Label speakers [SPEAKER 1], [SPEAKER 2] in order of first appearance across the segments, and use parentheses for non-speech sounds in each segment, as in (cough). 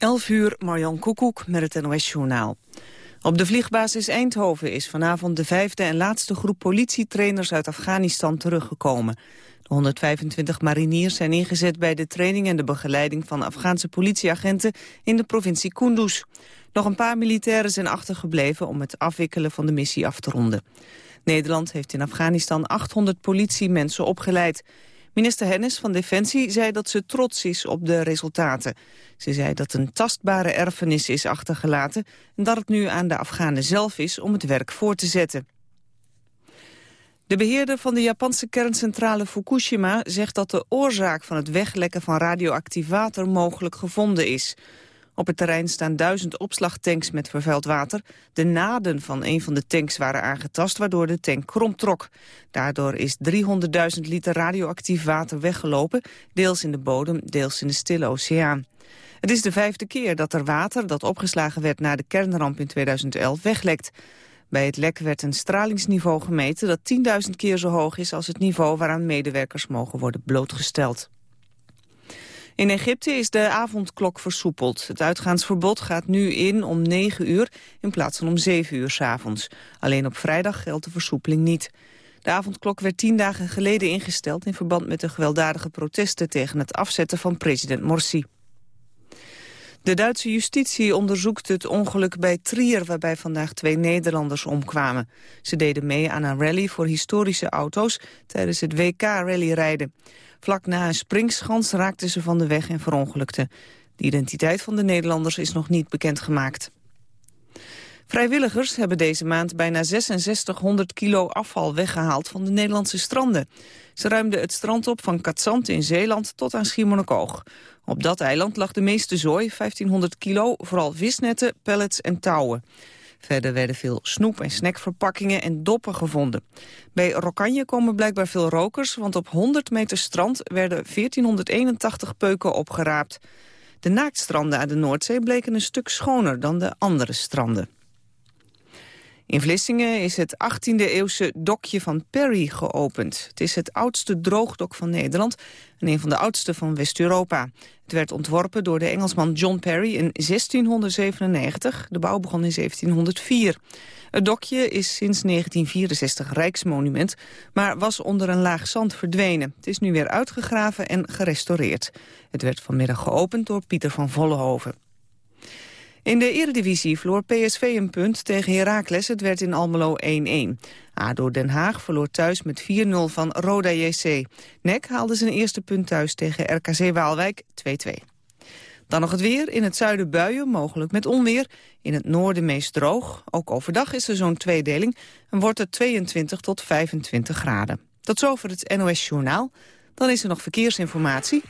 [SPEAKER 1] 11 uur, Marjan Koekoek met het NOS-journaal. Op de vliegbasis Eindhoven is vanavond de vijfde en laatste groep politietrainers uit Afghanistan teruggekomen. De 125 mariniers zijn ingezet bij de training en de begeleiding van Afghaanse politieagenten in de provincie Kunduz. Nog een paar militairen zijn achtergebleven om het afwikkelen van de missie af te ronden. Nederland heeft in Afghanistan 800 politiemensen opgeleid. Minister Hennis van Defensie zei dat ze trots is op de resultaten. Ze zei dat een tastbare erfenis is achtergelaten... en dat het nu aan de Afghanen zelf is om het werk voor te zetten. De beheerder van de Japanse kerncentrale Fukushima zegt dat de oorzaak van het weglekken van radioactief water mogelijk gevonden is. Op het terrein staan duizend opslagtanks met vervuild water. De naden van een van de tanks waren aangetast, waardoor de tank krom trok. Daardoor is 300.000 liter radioactief water weggelopen, deels in de bodem, deels in de stille oceaan. Het is de vijfde keer dat er water dat opgeslagen werd na de kernramp in 2011 weglekt. Bij het lek werd een stralingsniveau gemeten dat 10.000 keer zo hoog is als het niveau waaraan medewerkers mogen worden blootgesteld. In Egypte is de avondklok versoepeld. Het uitgaansverbod gaat nu in om 9 uur in plaats van om 7 uur s avonds. Alleen op vrijdag geldt de versoepeling niet. De avondklok werd tien dagen geleden ingesteld... in verband met de gewelddadige protesten tegen het afzetten van president Morsi. De Duitse justitie onderzoekt het ongeluk bij Trier... waarbij vandaag twee Nederlanders omkwamen. Ze deden mee aan een rally voor historische auto's... tijdens het WK-rallyrijden. Vlak na een springschans raakten ze van de weg en verongelukten. De identiteit van de Nederlanders is nog niet bekendgemaakt. Vrijwilligers hebben deze maand bijna 6600 kilo afval weggehaald van de Nederlandse stranden. Ze ruimden het strand op van Katzand in Zeeland tot aan Schiermonnikoog. Op dat eiland lag de meeste zooi, 1500 kilo, vooral visnetten, pellets en touwen. Verder werden veel snoep- en snackverpakkingen en doppen gevonden. Bij Rokanje komen blijkbaar veel rokers, want op 100 meter strand werden 1481 peuken opgeraapt. De naaktstranden aan de Noordzee bleken een stuk schoner dan de andere stranden. In Vlissingen is het 18e-eeuwse dokje van Perry geopend. Het is het oudste droogdok van Nederland en een van de oudste van West-Europa. Het werd ontworpen door de Engelsman John Perry in 1697. De bouw begon in 1704. Het dokje is sinds 1964 rijksmonument, maar was onder een laag zand verdwenen. Het is nu weer uitgegraven en gerestaureerd. Het werd vanmiddag geopend door Pieter van Vollenhoven. In de Eredivisie verloor PSV een punt tegen Heracles. Het werd in Almelo 1-1. ADO Den Haag verloor thuis met 4-0 van Roda JC. NEC haalde zijn eerste punt thuis tegen RKC Waalwijk 2-2. Dan nog het weer. In het zuiden buien, mogelijk met onweer. In het noorden meest droog. Ook overdag is er zo'n tweedeling. En wordt het 22 tot 25 graden. Tot zover het NOS Journaal. Dan is er nog verkeersinformatie.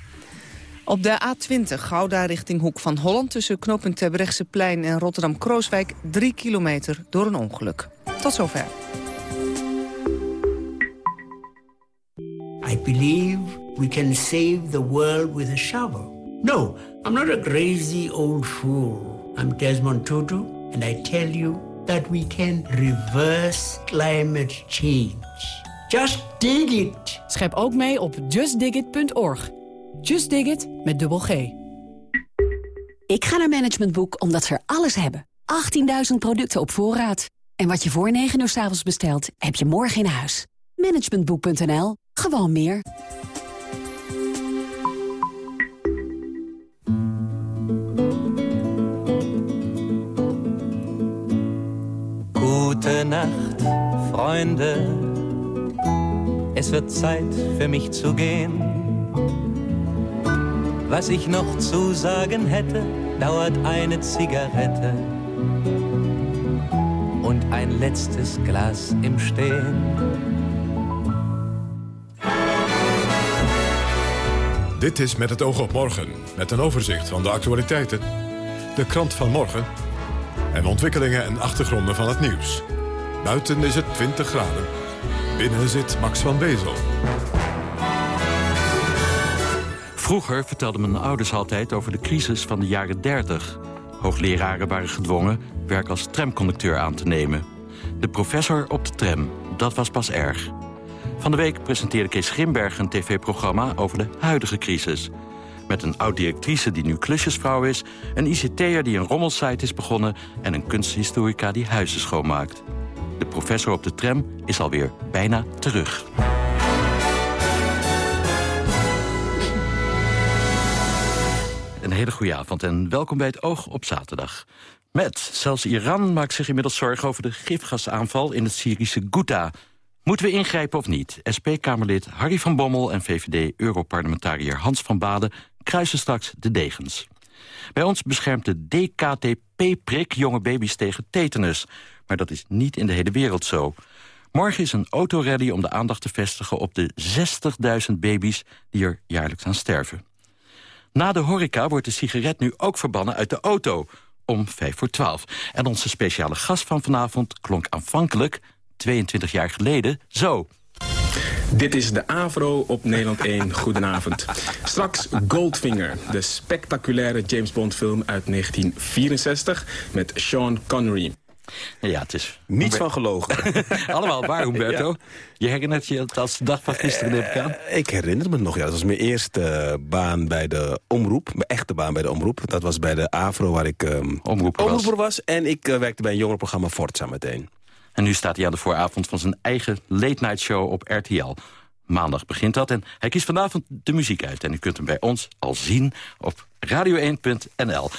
[SPEAKER 1] Op de A20 Gouda richting Hoek van Holland... tussen knooppunt Terbrechtseplein en Rotterdam-Krooswijk... drie kilometer door een ongeluk. Tot zover.
[SPEAKER 2] I believe we can save the world with a shovel. No, I'm not a crazy old fool. I'm Desmond Tutu, and I tell you that we can reverse climate change. Just dig it.
[SPEAKER 3] Schep ook mee op justdigit.org. Just Dig It met dubbel G.
[SPEAKER 4] Ik ga naar Management Boek omdat ze er alles hebben. 18.000 producten op voorraad. En wat je voor 9 uur s avonds bestelt, heb je morgen in huis. Managementboek.nl. Gewoon meer.
[SPEAKER 5] Gute Nacht, Freunde. Es wird Zeit für mich zu gehen. Was ich noch zu sagen hätte, dauert eine Zigarette und ein letztes Glas im Stehen.
[SPEAKER 6] Dit is Met het oog op morgen, met een overzicht van de actualiteiten, de krant van morgen en ontwikkelingen en achtergronden van het nieuws. Buiten is het 20 graden. Binnen zit Max van Wezel.
[SPEAKER 7] Vroeger vertelden mijn ouders altijd over de crisis van de jaren 30. Hoogleraren waren gedwongen werk als tramconducteur aan te nemen. De professor op de tram, dat was pas erg. Van de week presenteerde Kees Grimberg een tv-programma over de huidige crisis. Met een oud-directrice die nu klusjesvrouw is... een ICT'er die een rommelsite is begonnen... en een kunsthistorica die huizen schoonmaakt. De professor op de tram is alweer bijna terug. Een hele goede avond en welkom bij het Oog op zaterdag. Met, zelfs Iran maakt zich inmiddels zorgen over de gifgasaanval in het Syrische Ghouta. Moeten we ingrijpen of niet? SP-Kamerlid Harry van Bommel en VVD-Europarlementariër Hans van Baden kruisen straks de degens. Bij ons beschermt de DKTP-prik jonge baby's tegen tetanus. Maar dat is niet in de hele wereld zo. Morgen is een autorally om de aandacht te vestigen op de 60.000 baby's die er jaarlijks aan sterven. Na de horeca wordt de sigaret nu ook verbannen uit de auto om 5 voor 12. En onze speciale gast van vanavond klonk aanvankelijk, 22 jaar geleden, zo.
[SPEAKER 8] Dit is de Avro op Nederland 1. Goedenavond. Straks Goldfinger, de spectaculaire James Bond film uit 1964 met Sean Connery.
[SPEAKER 7] Ja, het is...
[SPEAKER 9] Niets van gelogen. (laughs)
[SPEAKER 7] Allemaal waar, Humberto. Je herinnert je het als de dag van gisteren, neem ik aan?
[SPEAKER 9] Eh, ik herinner me nog, ja. Dat was mijn eerste baan bij de Omroep. Mijn echte baan bij de Omroep. Dat was bij de AVRO, waar ik um,
[SPEAKER 7] omroeper,
[SPEAKER 9] omroeper was. En ik uh, werkte bij een jongerenprogramma Forza meteen.
[SPEAKER 7] En nu staat hij aan de vooravond van zijn eigen late night show op RTL. Maandag begint dat en hij kiest vanavond de muziek uit. En u kunt hem bij ons al zien op radio1.nl.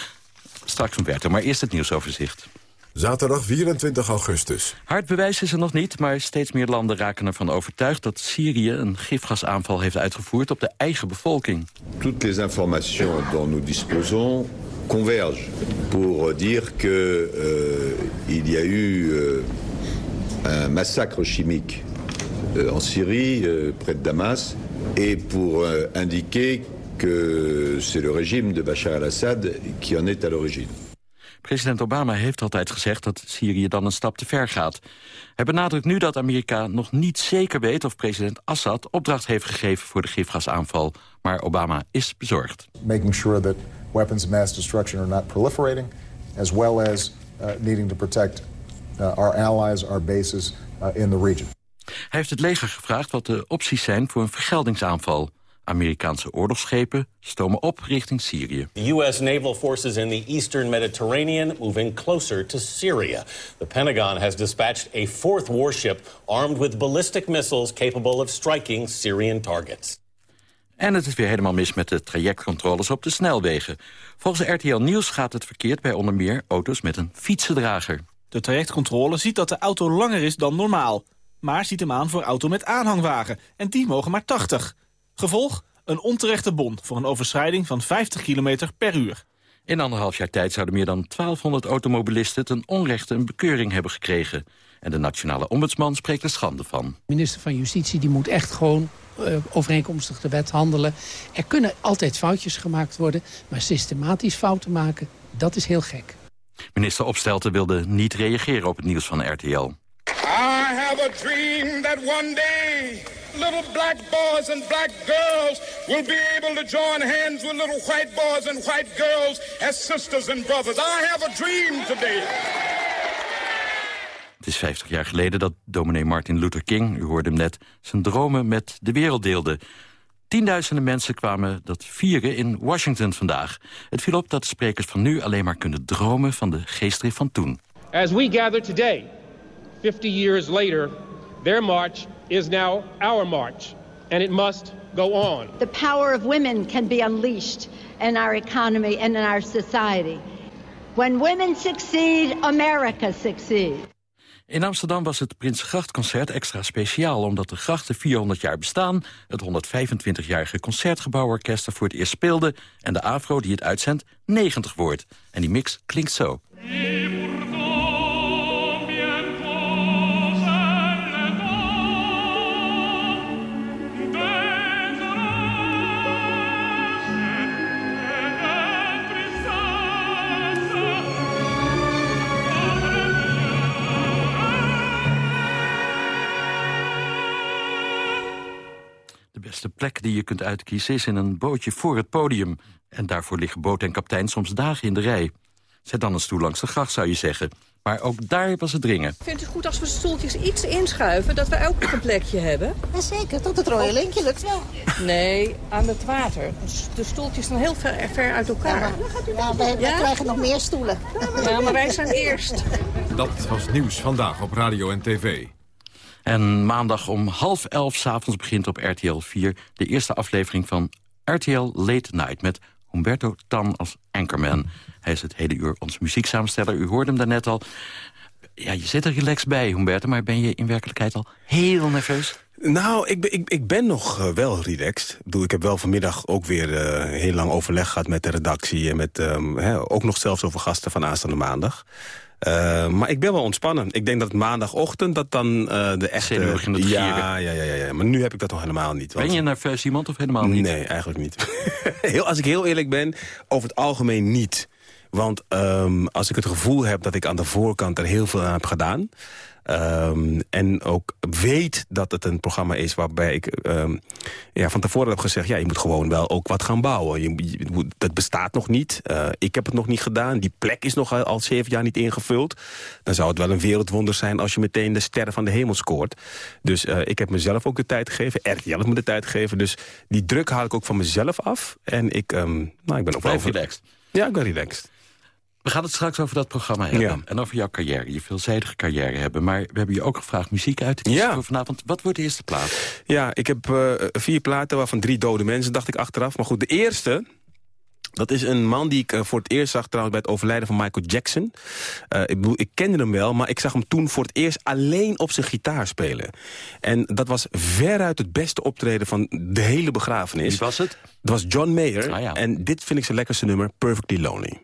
[SPEAKER 7] Straks Humberto, maar eerst het nieuwsoverzicht.
[SPEAKER 6] Zaterdag 24 augustus.
[SPEAKER 7] Hard bewijs is er nog niet, maar steeds meer landen raken ervan overtuigd... dat Syrië een gifgasaanval heeft uitgevoerd op de eigen bevolking.
[SPEAKER 10] Toutes les informations dont nous disposons convergent pour dire que uh, il y a eu uh, un massacre chimique uh, en Syrie, près de Damas, et pour indiquer que c'est le régime de Bachar al-Assad qui en est à l'origine.
[SPEAKER 7] President Obama heeft altijd gezegd dat Syrië dan een stap te ver gaat. Hij benadrukt nu dat Amerika nog niet zeker weet... of president Assad opdracht heeft gegeven voor de gifgasaanval. Maar Obama is bezorgd.
[SPEAKER 11] Making sure that weapons of mass destruction are not proliferating... as well as uh, needing to protect uh, our allies, our bases uh, in the region.
[SPEAKER 7] Hij heeft het leger gevraagd wat de opties zijn voor een vergeldingsaanval. Amerikaanse oorlogsschepen stomen op richting Syrië.
[SPEAKER 12] The U.S. naval forces in the eastern Mediterranean moving closer to Syria. The Pentagon has dispatched a fourth warship armed with ballistic missiles capable of striking Syrian targets.
[SPEAKER 7] En het is weer helemaal mis met de trajectcontroles op de snelwegen. Volgens RTL Nieuws gaat het verkeerd bij onder meer auto's met een fietsendrager.
[SPEAKER 13] De trajectcontrole ziet dat de auto langer is dan normaal. Maar ziet hem aan voor auto met aanhangwagen. En die mogen maar 80. Gevolg? Een onterechte bon voor een overschrijding van 50 km per uur.
[SPEAKER 7] In anderhalf jaar tijd zouden meer dan 1200 automobilisten... ten onrechte een bekeuring hebben gekregen. En de nationale ombudsman spreekt er schande van. De
[SPEAKER 14] minister van Justitie die moet echt gewoon uh, overeenkomstig de wet handelen. Er kunnen altijd foutjes gemaakt worden, maar systematisch fouten maken, dat is heel gek.
[SPEAKER 7] Minister Opstelten wilde niet reageren op het nieuws van RTL.
[SPEAKER 15] I have a dream that one day little black boys and black girls will be able to join hands with little white boys and white girls as sisters and brothers. I have a dream today.
[SPEAKER 7] Het is 50 jaar geleden dat dominee Martin Luther King, u hoorde hem net, zijn dromen met de wereld deelde. Tienduizenden mensen kwamen dat vieren in Washington vandaag. Het viel op dat de sprekers van nu alleen maar kunnen dromen van de geestdrift van toen.
[SPEAKER 16] As we gather today, 50 years later, their march is now our march, and it must go on.
[SPEAKER 17] The power of women can be unleashed in our economy and in our society. When women succeed, America succeeds.
[SPEAKER 7] In Amsterdam was het Prinsengrachtconcert extra speciaal... omdat de grachten 400 jaar bestaan... het 125-jarige Concertgebouworkest er voor het eerst speelde... en de AVRO die het uitzendt 90 wordt. En die mix klinkt zo. De plek die je kunt uitkiezen is in een bootje voor het podium. En daarvoor liggen boot en kaptein soms dagen in de rij. Zet dan een stoel langs de gracht, zou je zeggen. Maar ook daar was het dringen.
[SPEAKER 18] Ik vind het goed als we de stoeltjes iets inschuiven, dat we ook nog een plekje hebben.
[SPEAKER 19] Zeker, tot het rode linkje lukt wel.
[SPEAKER 18] Nee, aan het water. De stoeltjes staan heel ver, ver uit elkaar.
[SPEAKER 19] Ja, wij, wij krijgen nog meer stoelen.
[SPEAKER 18] Ja, maar wij zijn eerst.
[SPEAKER 6] Dat was nieuws vandaag op radio en tv.
[SPEAKER 7] En maandag om half elf s'avonds begint op RTL 4... de eerste aflevering van RTL Late Night... met Humberto Tan als anchorman. Hij is het hele uur onze muzieksamensteller. U hoorde hem daarnet al. Ja, je zit er relaxed bij, Humberto... maar ben je in werkelijkheid al heel nerveus?
[SPEAKER 20] Nou, ik ik, ik ben nog uh, wel relaxed. Ik, bedoel, ik heb wel vanmiddag ook weer uh, heel lang overleg gehad met de redactie... en met, hè, ook nog zelfs over gasten van aanstaande maandag. Uh, maar ik ben wel ontspannen. Ik denk dat maandagochtend dat dan de echte... Ja, ja, ja, ja, ja. Maar nu heb ik dat nog helemaal niet.
[SPEAKER 7] Want... Ben je nerveus iemand of helemaal niet?
[SPEAKER 20] Nee, eigenlijk niet. (laughs) heel, als ik heel eerlijk ben, over het algemeen niet. Want um, als ik het gevoel heb dat ik aan de voorkant er heel veel aan heb gedaan... Um, en ook weet dat het een programma is waarbij ik um, ja, van tevoren heb gezegd... ja, je moet gewoon wel ook wat gaan bouwen. Je, je, dat bestaat nog niet. Uh, ik heb het nog niet gedaan. Die plek is nog al zeven jaar niet ingevuld. Dan zou het wel een wereldwonder zijn als je meteen de sterren van de hemel scoort. Dus uh, ik heb mezelf ook de tijd gegeven. RTL heeft me de tijd gegeven. Dus die druk haal ik ook van mezelf af. En ik, um, nou, ik ben ook
[SPEAKER 7] wel... relaxed.
[SPEAKER 20] Ja, ik ben relaxed.
[SPEAKER 7] We gaan het straks over dat programma hebben. Ja. En over jouw carrière, je veelzijdige carrière hebben. Maar we hebben je ook gevraagd muziek uit te kiezen
[SPEAKER 20] ja.
[SPEAKER 7] voor vanavond. Wat wordt de eerste plaat?
[SPEAKER 20] Ja, ik heb uh, vier platen, waarvan drie dode mensen, dacht ik achteraf. Maar goed, de eerste... Dat is een man die ik uh, voor het eerst zag trouwens bij het overlijden van Michael Jackson. Uh, ik, bedoel, ik kende hem wel, maar ik zag hem toen voor het eerst alleen op zijn gitaar spelen. En dat was veruit het beste optreden van de hele begrafenis.
[SPEAKER 7] Wie was het?
[SPEAKER 20] Dat was John Mayer.
[SPEAKER 7] Ah, ja.
[SPEAKER 20] En dit vind ik zijn lekkerste nummer, Perfectly Lonely.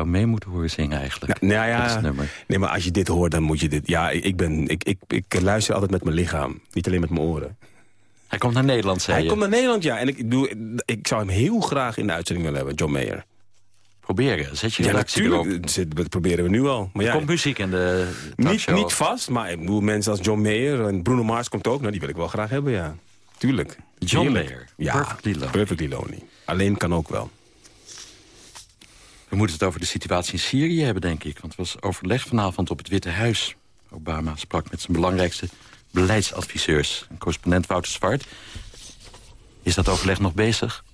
[SPEAKER 7] Jou mee moeten horen zingen eigenlijk.
[SPEAKER 9] Nou, ja, nee, maar als je dit hoort, dan moet je dit... Ja, ik, ben, ik, ik, ik luister altijd met mijn lichaam, niet alleen met mijn oren.
[SPEAKER 7] Hij komt naar Nederland, zei
[SPEAKER 9] Hij komt naar Nederland, ja. En ik, doe, ik zou hem heel graag in de uitzending willen hebben, John Mayer.
[SPEAKER 7] Proberen, zet je
[SPEAKER 9] ja, natuurlijk. Dat proberen we nu al. Maar
[SPEAKER 7] er
[SPEAKER 9] ja,
[SPEAKER 7] komt muziek in de
[SPEAKER 9] niet, niet vast, maar ik bedoel, mensen als John Mayer en Bruno Mars komt ook. Nou, die wil ik wel graag hebben, ja. Tuurlijk.
[SPEAKER 7] John Mayer,
[SPEAKER 9] ja,
[SPEAKER 7] Perfectly Lonely.
[SPEAKER 9] Perfectly Lonely. Alleen kan ook wel.
[SPEAKER 7] We moeten het over de situatie in Syrië hebben, denk ik. Want er was overleg vanavond op het Witte Huis. Obama sprak met zijn belangrijkste beleidsadviseurs. correspondent Wouter Zwart. Is dat overleg nog bezig?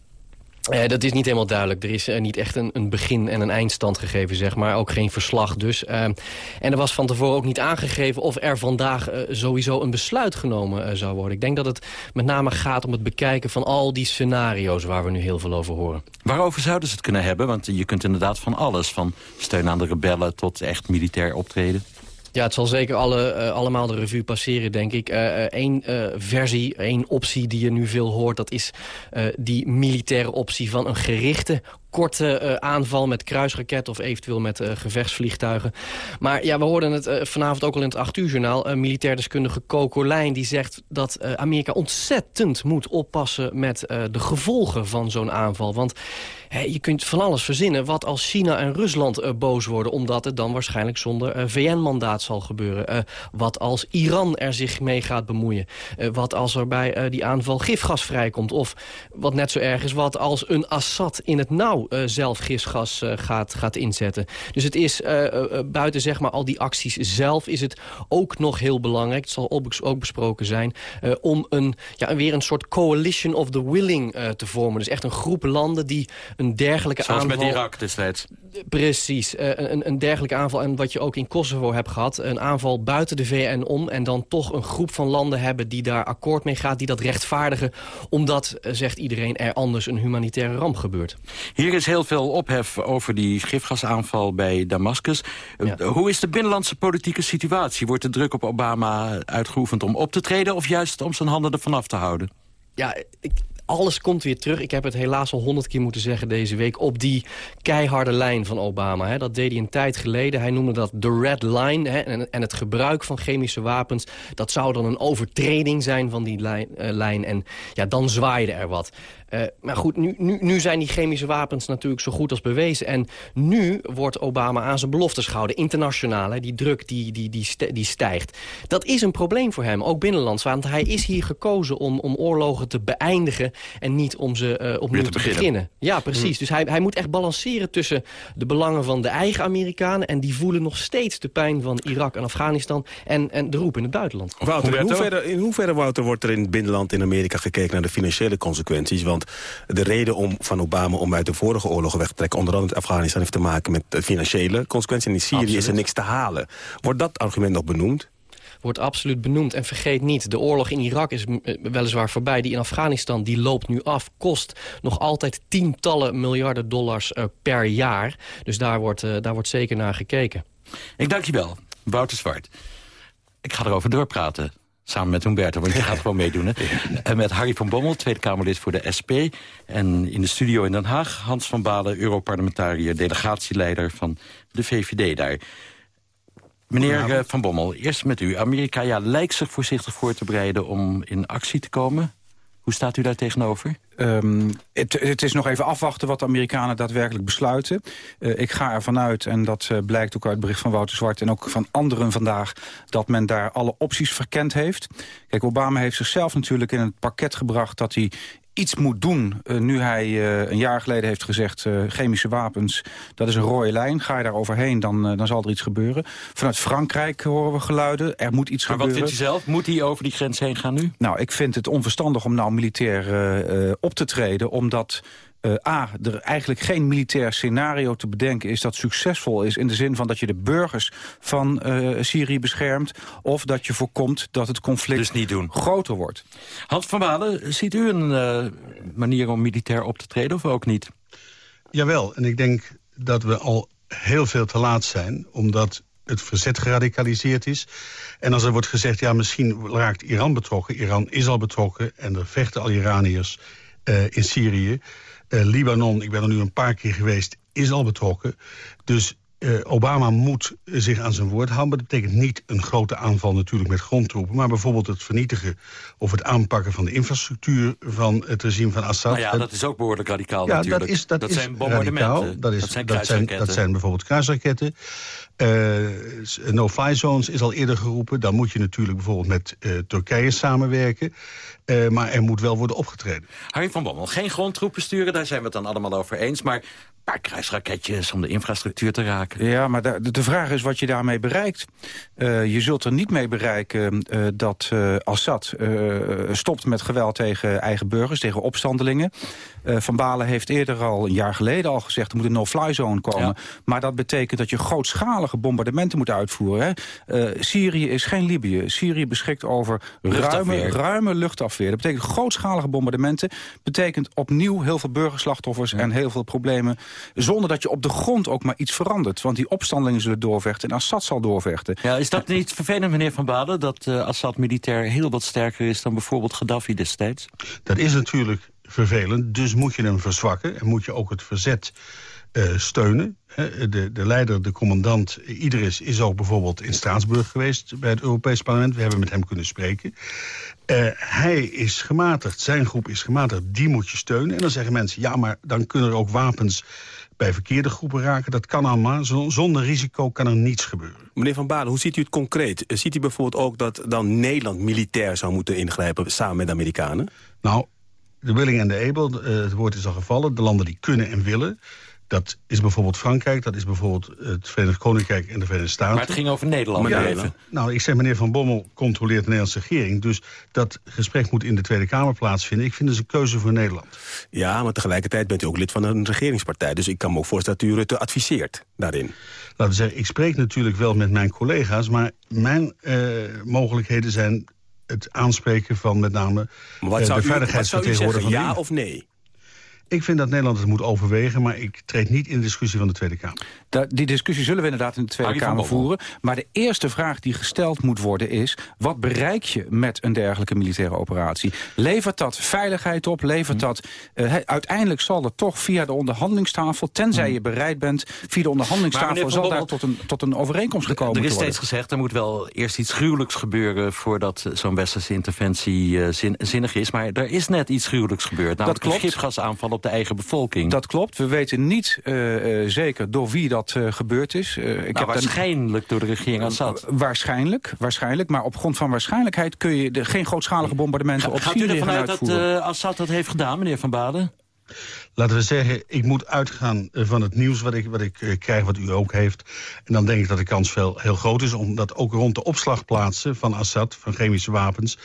[SPEAKER 21] Uh, dat is niet helemaal duidelijk. Er is uh, niet echt een, een, begin- en een eindstand gegeven, zeg maar. Ook geen verslag dus. Uh, en er was van tevoren ook niet aangegeven of er vandaag sowieso een besluit genomen zou worden. Ik denk dat het met name gaat om het bekijken van al die scenario's waar we nu heel veel over horen.
[SPEAKER 7] Waarover zouden ze het kunnen hebben? Want je kunt inderdaad van alles, van steun aan de rebellen tot echt militair optreden.
[SPEAKER 21] Ja, het zal zeker alle, uh, allemaal de revue passeren, denk ik. Eén uh, uh, versie, één optie die je nu veel hoort... dat is die militaire optie van een gerichte korte aanval met kruisraketten of eventueel met gevechtsvliegtuigen. Maar ja, we hoorden het vanavond ook al in het 8 uur journaal. militair deskundige Coco Lijn die zegt dat Amerika ontzettend moet oppassen met de gevolgen van zo'n aanval. Want je kunt van alles verzinnen. Wat als China en Rusland boos worden... omdat het dan waarschijnlijk zonder VN-mandaat zal gebeuren. wat als Iran er zich mee gaat bemoeien. wat als er bij die aanval gifgas vrijkomt. Of wat net zo erg is, wat als een Assad in het nauw zelf gistgas uh, gaat, gaat inzetten. Dus het is buiten zeg maar al die acties zelf is het ook nog heel belangrijk. Het zal ook besproken zijn om een, ja, weer een soort coalition of the willing te vormen. Dus echt een groep landen die een dergelijke
[SPEAKER 7] Zoals
[SPEAKER 21] aanval...
[SPEAKER 7] met Irak destijds.
[SPEAKER 21] Precies, een, een dergelijke aanval. En wat je ook in Kosovo hebt gehad. Een aanval buiten de VN om. En dan toch een groep van landen hebben die daar akkoord mee gaat. Die dat rechtvaardigen. Omdat, zegt iedereen, er anders een humanitaire ramp gebeurt.
[SPEAKER 7] Hier is heel veel ophef over die gifgasaanval bij Damascus. Ja. Hoe is de binnenlandse politieke situatie? Wordt de druk op Obama uitgeoefend om op te treden... of juist om zijn handen ervan af te houden?
[SPEAKER 21] Ja, ik, alles komt weer terug. Ik heb het helaas al honderd keer moeten zeggen deze week... op die keiharde lijn van Obama. Hè. Dat deed hij een tijd geleden. Hij noemde dat de red line. Hè. En, en, het gebruik van chemische wapens... dat zou dan een overtreding zijn van die lijn. Uh, lijn. En ja, dan zwaaide er wat. Uh, maar goed, nu, nu, nu zijn die chemische wapens natuurlijk zo goed als bewezen. En nu wordt Obama aan zijn beloftes gehouden. Internationaal, hè, die druk die, die, die, die stijgt. Dat is een probleem voor hem, ook binnenlands. Want hij is hier gekozen om, om oorlogen te beëindigen... en niet om ze uh, opnieuw te, te beginnen. beginnen. Ja, precies. Mm. Dus hij, hij moet echt balanceren tussen de belangen van de eigen Amerikanen... en die voelen nog steeds de pijn van Irak en Afghanistan... en, en de roep in het buitenland.
[SPEAKER 9] Wouter, in hoeverre, in hoeverre Wouter, wordt er in het binnenland in Amerika gekeken... naar de financiële consequenties? Want de reden om, van Obama om uit de vorige oorlogen weg te trekken... onder andere Afghanistan heeft te maken met de financiële consequenties. En in Syrië Absoluut. is er niks te halen. Wordt dat argument nog benoemd?
[SPEAKER 21] wordt absoluut benoemd. En vergeet niet, de oorlog in Irak is weliswaar voorbij. Die in Afghanistan die loopt nu af. Kost nog altijd tientallen miljarden dollars uh, per jaar. Dus daar wordt, uh, daar wordt zeker naar gekeken.
[SPEAKER 7] Ik dank je wel, Wouter Zwart. Ik ga erover doorpraten. Samen met Humberto, want je (laughs) gaat gewoon meedoen. Hè? En met Harry van Bommel, Tweede Kamerlid voor de SP. En in de studio in Den Haag, Hans van Balen, Europarlementariër... delegatieleider van de VVD daar. Meneer uh, Van Bommel, eerst met u. Amerika ja, lijkt zich voorzichtig voor te bereiden om in actie te komen. Hoe staat u daar tegenover?
[SPEAKER 22] Um, het, het, is nog even afwachten wat de Amerikanen daadwerkelijk besluiten. Uh, ik ga ervan uit, en dat uh, blijkt ook uit het bericht van Wouter Zwart... en ook van anderen vandaag, dat men daar alle opties verkend heeft. Kijk, Obama heeft zichzelf natuurlijk in het pakket gebracht... dat hij iets moet doen. Uh, nu hij uh, een jaar geleden heeft gezegd... Uh, chemische wapens, dat is een rode lijn. Ga je daar overheen, dan, dan zal er iets gebeuren. Vanuit Frankrijk horen we geluiden. Er moet iets
[SPEAKER 7] maar
[SPEAKER 22] gebeuren.
[SPEAKER 7] Maar wat vindt u zelf? Moet hij over die grens heen gaan nu?
[SPEAKER 22] Nou, ik vind het onverstandig om nou militair op te treden... omdat uh, A, er eigenlijk geen militair scenario te bedenken is dat succesvol is... in de zin van dat je de burgers van uh, Syrië beschermt... of dat je voorkomt dat het conflict
[SPEAKER 7] dus niet doen.
[SPEAKER 22] groter wordt.
[SPEAKER 7] Hans van Balen, ziet u een uh, manier om militair op te treden of ook niet?
[SPEAKER 23] Jawel, en ik denk dat we al heel veel te laat zijn... omdat het verzet geradicaliseerd is. En als er wordt gezegd, ja, misschien raakt Iran betrokken. Iran is al betrokken en er vechten al Iraniërs in Syrië... Uh, Libanon, ik ben er nu een paar keer geweest, is al betrokken. Dus uh, Obama moet zich aan zijn woord houden. Dat betekent niet een grote aanval natuurlijk met grondtroepen... maar bijvoorbeeld het vernietigen of het aanpakken van de infrastructuur... van het regime van Assad.
[SPEAKER 7] Nou ja, dat is ook behoorlijk radicaal
[SPEAKER 23] ja,
[SPEAKER 7] natuurlijk.
[SPEAKER 23] Dat, is, dat,
[SPEAKER 7] dat
[SPEAKER 23] is
[SPEAKER 7] zijn bombardementen.
[SPEAKER 23] Radicaal. Dat, is,
[SPEAKER 7] dat zijn
[SPEAKER 23] dat, zijn, dat zijn bijvoorbeeld kruisraketten. Uh, no-fly zones is al eerder geroepen. Dan moet je natuurlijk bijvoorbeeld met uh, Turkije samenwerken. Uh, maar er moet wel worden opgetreden.
[SPEAKER 7] Harry van Bommel, geen grondtroepen sturen, daar zijn we het dan allemaal over eens. Maar paar kruisraketjes om de infrastructuur te raken.
[SPEAKER 22] Ja, maar de, de vraag is wat je daarmee bereikt. Uh, je zult er niet mee bereiken uh, dat Assad stopt met geweld tegen eigen burgers, tegen opstandelingen. Van Balen heeft eerder al, een jaar geleden al gezegd... er moet een no-fly zone komen. Ja. Maar dat betekent dat je grootschalige bombardementen moet uitvoeren. Hè? Syrië is geen Libië. Syrië beschikt over ruime, ruime luchtafweer. Dat betekent grootschalige bombardementen. betekent opnieuw heel veel burgerslachtoffers ja. en heel veel problemen. Zonder dat je op de grond ook maar iets verandert. Want die opstandelingen zullen doorvechten en Assad zal doorvechten.
[SPEAKER 7] Ja, is dat niet vervelend, meneer Van Baden... dat uh, Assad militair heel wat sterker is dan bijvoorbeeld Gaddafi destijds?
[SPEAKER 23] Dat is natuurlijk vervelend. Dus moet je hem verzwakken en moet je ook het verzet uh, steunen. De, de leider, de commandant Idris is ook bijvoorbeeld in Straatsburg geweest... bij het Europees Parlement. We hebben met hem kunnen spreken. Uh, hij is gematigd, zijn groep is gematigd, die moet je steunen. En dan zeggen mensen, ja, maar dan kunnen er ook wapens bij verkeerde groepen raken. Dat kan allemaal. Zonder risico kan er niets gebeuren.
[SPEAKER 9] Meneer Van Balen, hoe ziet u het concreet? Ziet u bijvoorbeeld ook dat dan Nederland militair zou moeten ingrijpen... samen met de Amerikanen?
[SPEAKER 23] Nou, de willing en de able, het woord is al gevallen. De landen die kunnen en willen... Dat is bijvoorbeeld Frankrijk, dat is bijvoorbeeld het Verenigd Koninkrijk en de Verenigde Staten.
[SPEAKER 7] Maar het ging over Nederland
[SPEAKER 23] ja,
[SPEAKER 7] even.
[SPEAKER 23] Nou, ik zeg meneer Van Bommel controleert de Nederlandse regering. Dus dat gesprek moet in de Tweede Kamer plaatsvinden. Ik vind het een keuze voor Nederland.
[SPEAKER 9] Ja, maar tegelijkertijd bent u ook lid van een regeringspartij. Dus ik kan me ook voorstellen dat u Rutte adviseert daarin.
[SPEAKER 23] Laten we zeggen, ik spreek natuurlijk wel met mijn collega's... maar mijn uh, mogelijkheden zijn het aanspreken van met name
[SPEAKER 9] maar wat
[SPEAKER 23] uh,
[SPEAKER 9] zou
[SPEAKER 23] de
[SPEAKER 9] u,
[SPEAKER 23] veiligheidsvertegenwoordiger
[SPEAKER 9] wat zou u
[SPEAKER 23] van
[SPEAKER 9] zeggen, ja of nee?
[SPEAKER 23] Ik vind dat Nederland het moet overwegen, maar ik treed niet in de discussie van de Tweede Kamer.
[SPEAKER 22] Die discussie zullen we inderdaad in de Tweede Kamer voeren. Maar de eerste vraag die gesteld moet worden is... wat bereik je met een dergelijke militaire operatie? Levert dat veiligheid op? Levert dat... Uh, uiteindelijk zal dat toch via de onderhandelingstafel... tenzij je bereid bent, via de onderhandelingstafel... zal daar tot een, tot een overeenkomst gekomen
[SPEAKER 7] Er is
[SPEAKER 22] worden.
[SPEAKER 7] steeds gezegd, er moet wel eerst iets gruwelijks gebeuren... voordat zo'n westerse interventie uh, zin, zinnig is. Maar er is net iets gruwelijks gebeurd. Namelijk
[SPEAKER 22] dat klopt.
[SPEAKER 7] een schipgasaanval op de eigen bevolking.
[SPEAKER 22] Dat klopt. We weten niet uh, zeker door wie dat uh, gebeurd is. ik
[SPEAKER 7] nou,
[SPEAKER 22] heb
[SPEAKER 7] waarschijnlijk door de regering Assad.
[SPEAKER 22] waarschijnlijk, waarschijnlijk. Maar op grond van waarschijnlijkheid kun je de, geen grootschalige bombardementen
[SPEAKER 7] Ga,
[SPEAKER 22] op
[SPEAKER 7] gaat
[SPEAKER 22] Syrië
[SPEAKER 7] u ervan uit
[SPEAKER 22] uitvoeren.
[SPEAKER 7] dat Assad dat heeft gedaan, meneer Van Baden?
[SPEAKER 23] Laten we zeggen, ik moet uitgaan van het nieuws wat ik, wat ik krijg, wat u ook heeft. En dan denk ik dat de kans veel, heel groot is, omdat ook rond de opslagplaatsen van Assad, van chemische wapens,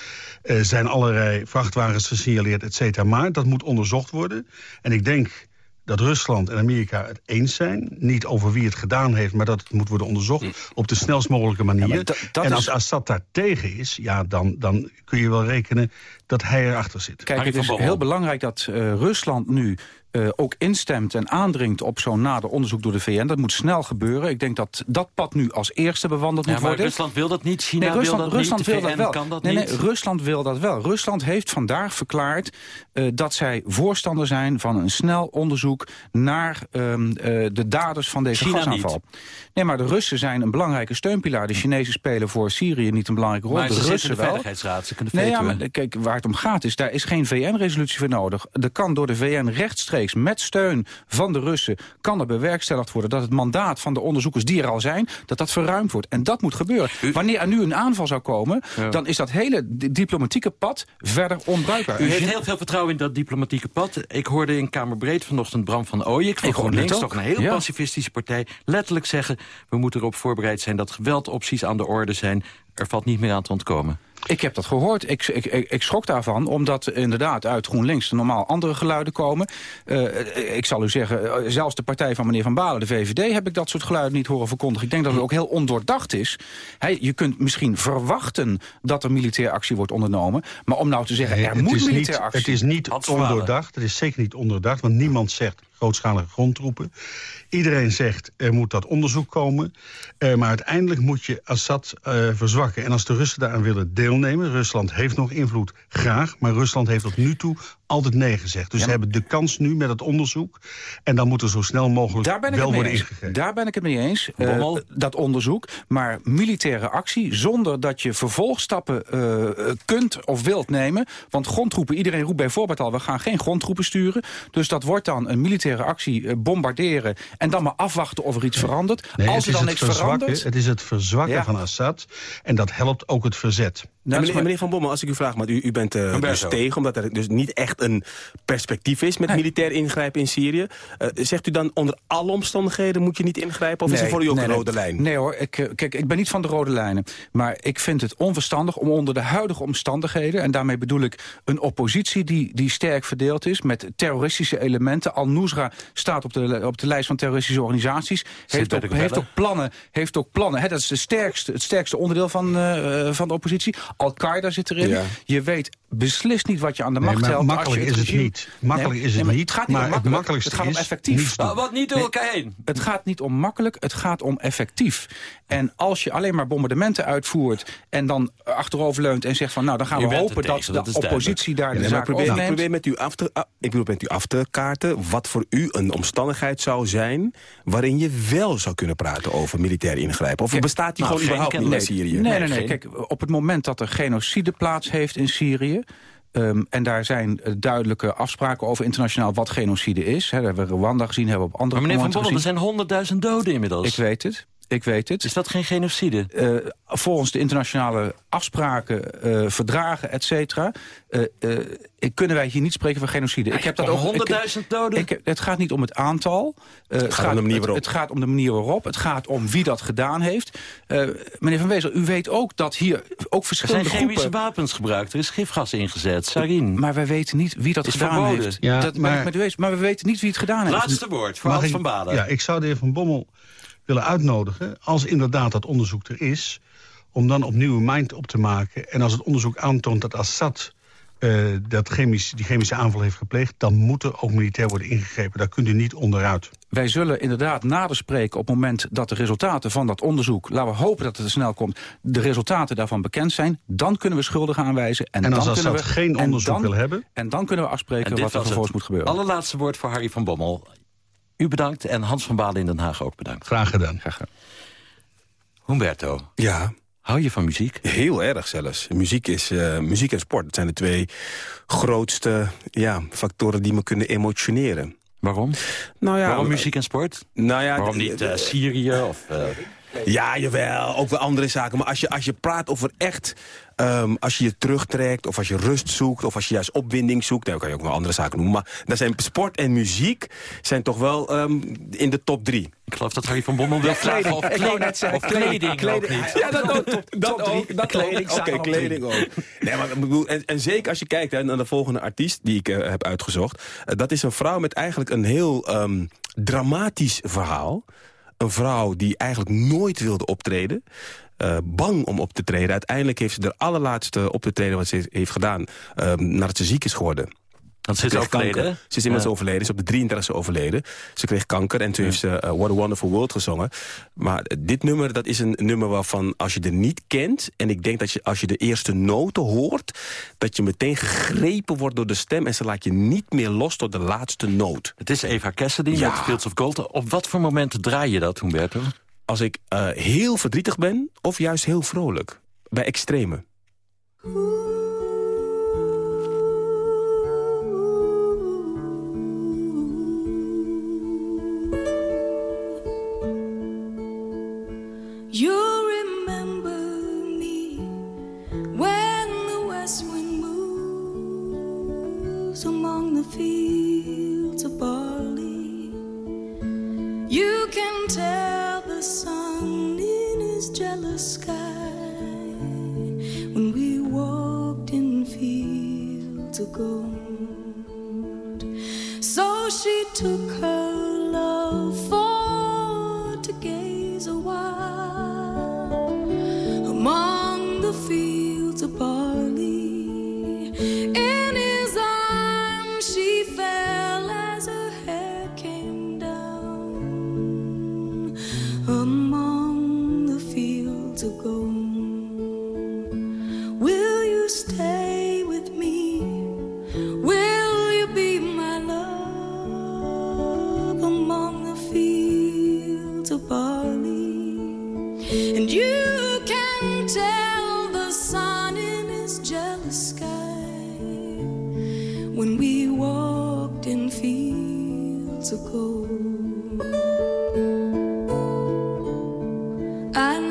[SPEAKER 23] uh, zijn allerlei vrachtwagens gesignaleerd, et cetera. Maar dat moet onderzocht worden. En ik denk dat Rusland en Amerika het eens zijn. Niet over wie het gedaan heeft, maar dat het moet worden onderzocht... op de snelst mogelijke manier.
[SPEAKER 22] Ja, dat, dat
[SPEAKER 23] en als
[SPEAKER 22] is...
[SPEAKER 23] Assad daar tegen is, ja, dan, dan kun je wel rekenen dat hij erachter zit.
[SPEAKER 22] Kijk, het is heel belangrijk dat uh, Rusland nu uh, ook instemt en aandringt op zo'n nader onderzoek door de VN. Dat moet snel gebeuren. Ik denk dat dat pad nu als eerste bewandeld
[SPEAKER 7] ja,
[SPEAKER 22] moet worden.
[SPEAKER 7] Rusland wil dat niet, China
[SPEAKER 22] nee, Rusland,
[SPEAKER 7] wil dat
[SPEAKER 22] Rusland
[SPEAKER 7] niet,
[SPEAKER 22] wil dat wel.
[SPEAKER 7] dat
[SPEAKER 22] nee,
[SPEAKER 7] niet.
[SPEAKER 22] Rusland wil dat wel. Rusland heeft vandaag verklaard uh, dat zij voorstander zijn van een snel onderzoek naar um, uh, de daders van deze
[SPEAKER 7] China
[SPEAKER 22] gasaanval.
[SPEAKER 7] Niet.
[SPEAKER 22] Nee, maar de Russen zijn een belangrijke steunpilaar. De Chinezen spelen voor Syrië niet een belangrijke rol.
[SPEAKER 7] Maar
[SPEAKER 22] de Russen
[SPEAKER 7] de
[SPEAKER 22] wel.
[SPEAKER 7] Veiligheidsraad, ze kunnen
[SPEAKER 22] Nee, ja, maar kijk, waar het om gaat is, daar is geen VN-resolutie voor nodig. Er kan door de VN rechtstreeks met steun van de Russen... kan er bewerkstelligd worden dat het mandaat van de onderzoekers die er al zijn... dat dat verruimd wordt. En dat moet gebeuren. Wanneer er nu een aanval zou komen...
[SPEAKER 7] Ja.
[SPEAKER 22] dan is dat hele di- diplomatieke pad verder onbruikbaar.
[SPEAKER 7] U heeft heel veel vertrouwen in dat diplomatieke pad. Ik hoorde in Kamerbreed vanochtend Bram van Ooyek van GroenLinks, toch een heel
[SPEAKER 22] Ja.
[SPEAKER 7] pacifistische partij, letterlijk zeggen... we moeten erop voorbereid zijn dat geweldopties aan de orde zijn. Er valt niet meer aan te ontkomen.
[SPEAKER 22] Ik heb dat gehoord. Ik, ik, ik, ik schrok daarvan, omdat inderdaad uit GroenLinks normaal andere geluiden komen. Uh, ik zal u zeggen, uh, zelfs de partij van meneer Van Balen, de VVD... heb ik dat soort geluiden niet horen verkondigen. Ik denk dat het ook heel ondoordacht is. Je kunt misschien verwachten dat er militair actie wordt ondernomen. Maar om nou te zeggen, er
[SPEAKER 23] het
[SPEAKER 22] moet
[SPEAKER 23] is
[SPEAKER 22] militair
[SPEAKER 23] niet,
[SPEAKER 22] actie...
[SPEAKER 23] Het is niet ondoordacht. Het is zeker niet ondoordacht, want niemand zegt grootschalige grondtroepen. Iedereen zegt, er moet dat onderzoek komen. Uh, maar uiteindelijk moet je Assad uh, verzwakken. En als de Russen daaraan willen deelnemen... Rusland heeft nog invloed, graag. Maar Rusland heeft tot nu toe altijd nee gezegd. Dus ze hebben de kans nu met het onderzoek... en dan moet er zo snel mogelijk
[SPEAKER 22] Daar ben ik
[SPEAKER 23] wel
[SPEAKER 22] het mee
[SPEAKER 23] worden
[SPEAKER 22] eens.
[SPEAKER 23] ingegeven.
[SPEAKER 22] Daar ben ik het mee eens, eh, dat onderzoek. Maar militaire actie, zonder dat je vervolgstappen eh, kunt of wilt nemen. Want grondtroepen, iedereen roept bijvoorbeeld al... we gaan geen grondtroepen sturen. Dus dat wordt dan een militaire actie, eh, bombarderen... en dan maar afwachten of er iets verandert.
[SPEAKER 23] Nee,
[SPEAKER 22] Als er dan niks verandert...
[SPEAKER 23] Het is het verzwakken
[SPEAKER 22] Ja.
[SPEAKER 23] van Assad. En dat helpt ook het verzet.
[SPEAKER 9] En meneer, meneer Van Bommel, als ik u vraag, maar u, u bent dus tegen... omdat er dus niet echt een perspectief is met militair ingrijpen in Syrië. Eh, zegt u dan onder alle omstandigheden moet je niet ingrijpen? Of is er voor u ook
[SPEAKER 22] nee,
[SPEAKER 9] een rode lijn?
[SPEAKER 22] Nee hoor, ik, eh, kijk, ik ben niet van de rode lijnen. Maar ik vind het onverstandig om onder de huidige omstandigheden... en daarmee bedoel ik een oppositie die, die sterk verdeeld is... met terroristische elementen. Al-Nusra staat op de, op de lijst van terroristische organisaties. Heeft ook, heeft ook plannen. Heeft ook plannen. Hè, dat is de sterkste, het sterkste onderdeel van, eh, van de oppositie. Al-Qaeda zit erin.
[SPEAKER 23] Ja.
[SPEAKER 22] Je weet beslist niet wat je aan de
[SPEAKER 23] Nee,
[SPEAKER 22] macht
[SPEAKER 23] maar
[SPEAKER 22] helpt. als
[SPEAKER 23] makkelijk
[SPEAKER 22] je
[SPEAKER 23] is het
[SPEAKER 22] regime-
[SPEAKER 23] niet. Makkelijk is het
[SPEAKER 22] nee,
[SPEAKER 23] niet,
[SPEAKER 22] Het gaat niet
[SPEAKER 23] maar
[SPEAKER 22] om
[SPEAKER 23] het
[SPEAKER 22] makkelijk.
[SPEAKER 23] makkelijkste
[SPEAKER 22] Het gaat om
[SPEAKER 23] is
[SPEAKER 22] effectief.
[SPEAKER 7] wat niet door elkaar heen.
[SPEAKER 22] Het gaat niet om makkelijk, het gaat om effectief. En als je alleen maar bombardementen uitvoert... en dan achteroverleunt en zegt van... nou, dan gaan we hopen dat
[SPEAKER 9] tegen,
[SPEAKER 22] de
[SPEAKER 9] dat
[SPEAKER 22] oppositie daar
[SPEAKER 9] Ja,
[SPEAKER 22] de zaak
[SPEAKER 9] ik probeer, ik probeer met u af te, ah, ik bedoel met u af te kaarten wat voor u een omstandigheid zou zijn... waarin je wel zou kunnen praten over militair ingrijpen. Of bestaat die
[SPEAKER 22] Nou,
[SPEAKER 9] gewoon überhaupt niet in Syrië?
[SPEAKER 22] Nee, nee, nee. Kijk, op het moment dat er genocide plaats heeft in Syrië... ehm, en daar zijn eh, duidelijke afspraken over internationaal wat genocide is. Dat hebben we Rwanda gezien, hebben we op andere
[SPEAKER 7] Maar meneer Van Bommel, er zijn honderdduizend doden inmiddels.
[SPEAKER 22] Ik weet het. Ik weet het.
[SPEAKER 7] Is dat geen genocide?
[SPEAKER 22] Eh, volgens de internationale afspraken, eh, verdragen, et cetera... eh, kunnen wij hier niet spreken van genocide. ik heb dat ook.
[SPEAKER 7] 100.000 doden?
[SPEAKER 22] Ik, het gaat niet om het aantal. Eh, het,
[SPEAKER 9] gaat om de manier
[SPEAKER 22] het-
[SPEAKER 9] waarop.
[SPEAKER 22] Het, gaat om de manier waarop. Het gaat om wie dat gedaan heeft. Eh, meneer Van Wezel, u weet ook dat hier ook
[SPEAKER 7] Er zijn
[SPEAKER 22] verschillende
[SPEAKER 7] chemische
[SPEAKER 22] groepen...
[SPEAKER 7] wapens gebruikt. Er is gifgas ingezet. Sarin.
[SPEAKER 22] Maar wij weten niet wie dat
[SPEAKER 7] Is
[SPEAKER 22] gedaan
[SPEAKER 7] verboden.
[SPEAKER 22] heeft.
[SPEAKER 23] Ja,
[SPEAKER 22] dat
[SPEAKER 23] maar-
[SPEAKER 22] met u eens. Maar we weten niet wie het gedaan heeft.
[SPEAKER 7] Laatste woord voor Hans van Baden.
[SPEAKER 23] Ja, ik zou de heer Van Bommel willen uitnodigen... als inderdaad dat onderzoek er is... om dan opnieuw een mind op te maken. En als het onderzoek aantoont dat Assad... eh, dat chemisch, die chemische aanval heeft gepleegd... dan moet er ook militair worden ingegrepen. Daar kunt u niet onderuit.
[SPEAKER 22] Wij zullen inderdaad nader spreken op het moment dat de resultaten van dat onderzoek... laten we hopen dat het er snel komt, de resultaten daarvan bekend zijn. Dan kunnen we schuldigen aanwijzen. En,
[SPEAKER 23] En als
[SPEAKER 22] dan kunnen
[SPEAKER 23] Assad
[SPEAKER 22] we,
[SPEAKER 23] geen
[SPEAKER 22] en
[SPEAKER 23] onderzoek
[SPEAKER 22] dan-
[SPEAKER 23] wil hebben?
[SPEAKER 22] En dan kunnen we afspreken wat er vervolgens moet gebeuren.
[SPEAKER 7] allerlaatste woord voor Harry van Bommel. U bedankt en Hans van Baden in Den Haag ook bedankt.
[SPEAKER 23] Graag gedaan.
[SPEAKER 22] Graag gedaan.
[SPEAKER 7] Humberto,
[SPEAKER 9] Ja,
[SPEAKER 7] hou je van muziek?
[SPEAKER 9] heel erg zelfs. Muziek, is, eh, muziek en sport dat zijn de twee grootste ja, factoren die me kunnen emotioneren.
[SPEAKER 7] Waarom?
[SPEAKER 9] Nou ja,
[SPEAKER 7] Waarom muziek en sport?
[SPEAKER 9] Nou ja,
[SPEAKER 7] Waarom niet eh, Syrië of... eh,
[SPEAKER 9] Ja, jawel, ook wel andere zaken. Maar als je, als je praat over echt... ehm, als je je terugtrekt, of als je rust zoekt... of als je juist opwinding zoekt... dan kan je ook wel andere zaken noemen. Maar dan zijn sport en muziek zijn toch wel ehm, in de top drie.
[SPEAKER 7] Ik geloof dat Harry van Bommel wil vragen
[SPEAKER 9] kleding.
[SPEAKER 7] of kleding, of kleding, niet.
[SPEAKER 9] Ja, dat ook. Dat ook. Dat
[SPEAKER 7] Kleding
[SPEAKER 9] Oké, kleding ook. Nee, maar, ik bedoel, en, en zeker als je kijkt hè, naar de volgende artiest die ik eh, heb uitgezocht. eh, dat is een vrouw met eigenlijk een heel ehm, dramatisch verhaal. Een vrouw die eigenlijk nooit wilde optreden. eh, bang om op te treden. Uiteindelijk heeft ze de allerlaatste op te treden wat ze heeft gedaan... ehm, nadat ze ziek is geworden.
[SPEAKER 7] Want ze is
[SPEAKER 9] kreeg
[SPEAKER 7] overleden,
[SPEAKER 9] kanker. Ze is inmiddels
[SPEAKER 7] Ja.
[SPEAKER 9] overleden. Ze is op de 33e overleden. Ze kreeg kanker en toen heeft ze eh, What a Wonderful World gezongen. Maar dit nummer, dat is een nummer waarvan als je er niet kent... en ik denk dat je als je de eerste noten hoort... dat je meteen gegrepen wordt door de stem... en ze laat je niet meer los tot de laatste noot.
[SPEAKER 7] Het is Eva Cassidy
[SPEAKER 9] Ja.
[SPEAKER 7] met Fields of Gold. Op wat voor momenten draai je dat, Humberto?
[SPEAKER 9] Als ik eh, heel verdrietig ben of juist heel vrolijk. Bij extreme.
[SPEAKER 24] The fields of barley. You can tell the sun in his jealous sky when we walked in fields of gold. So she took her I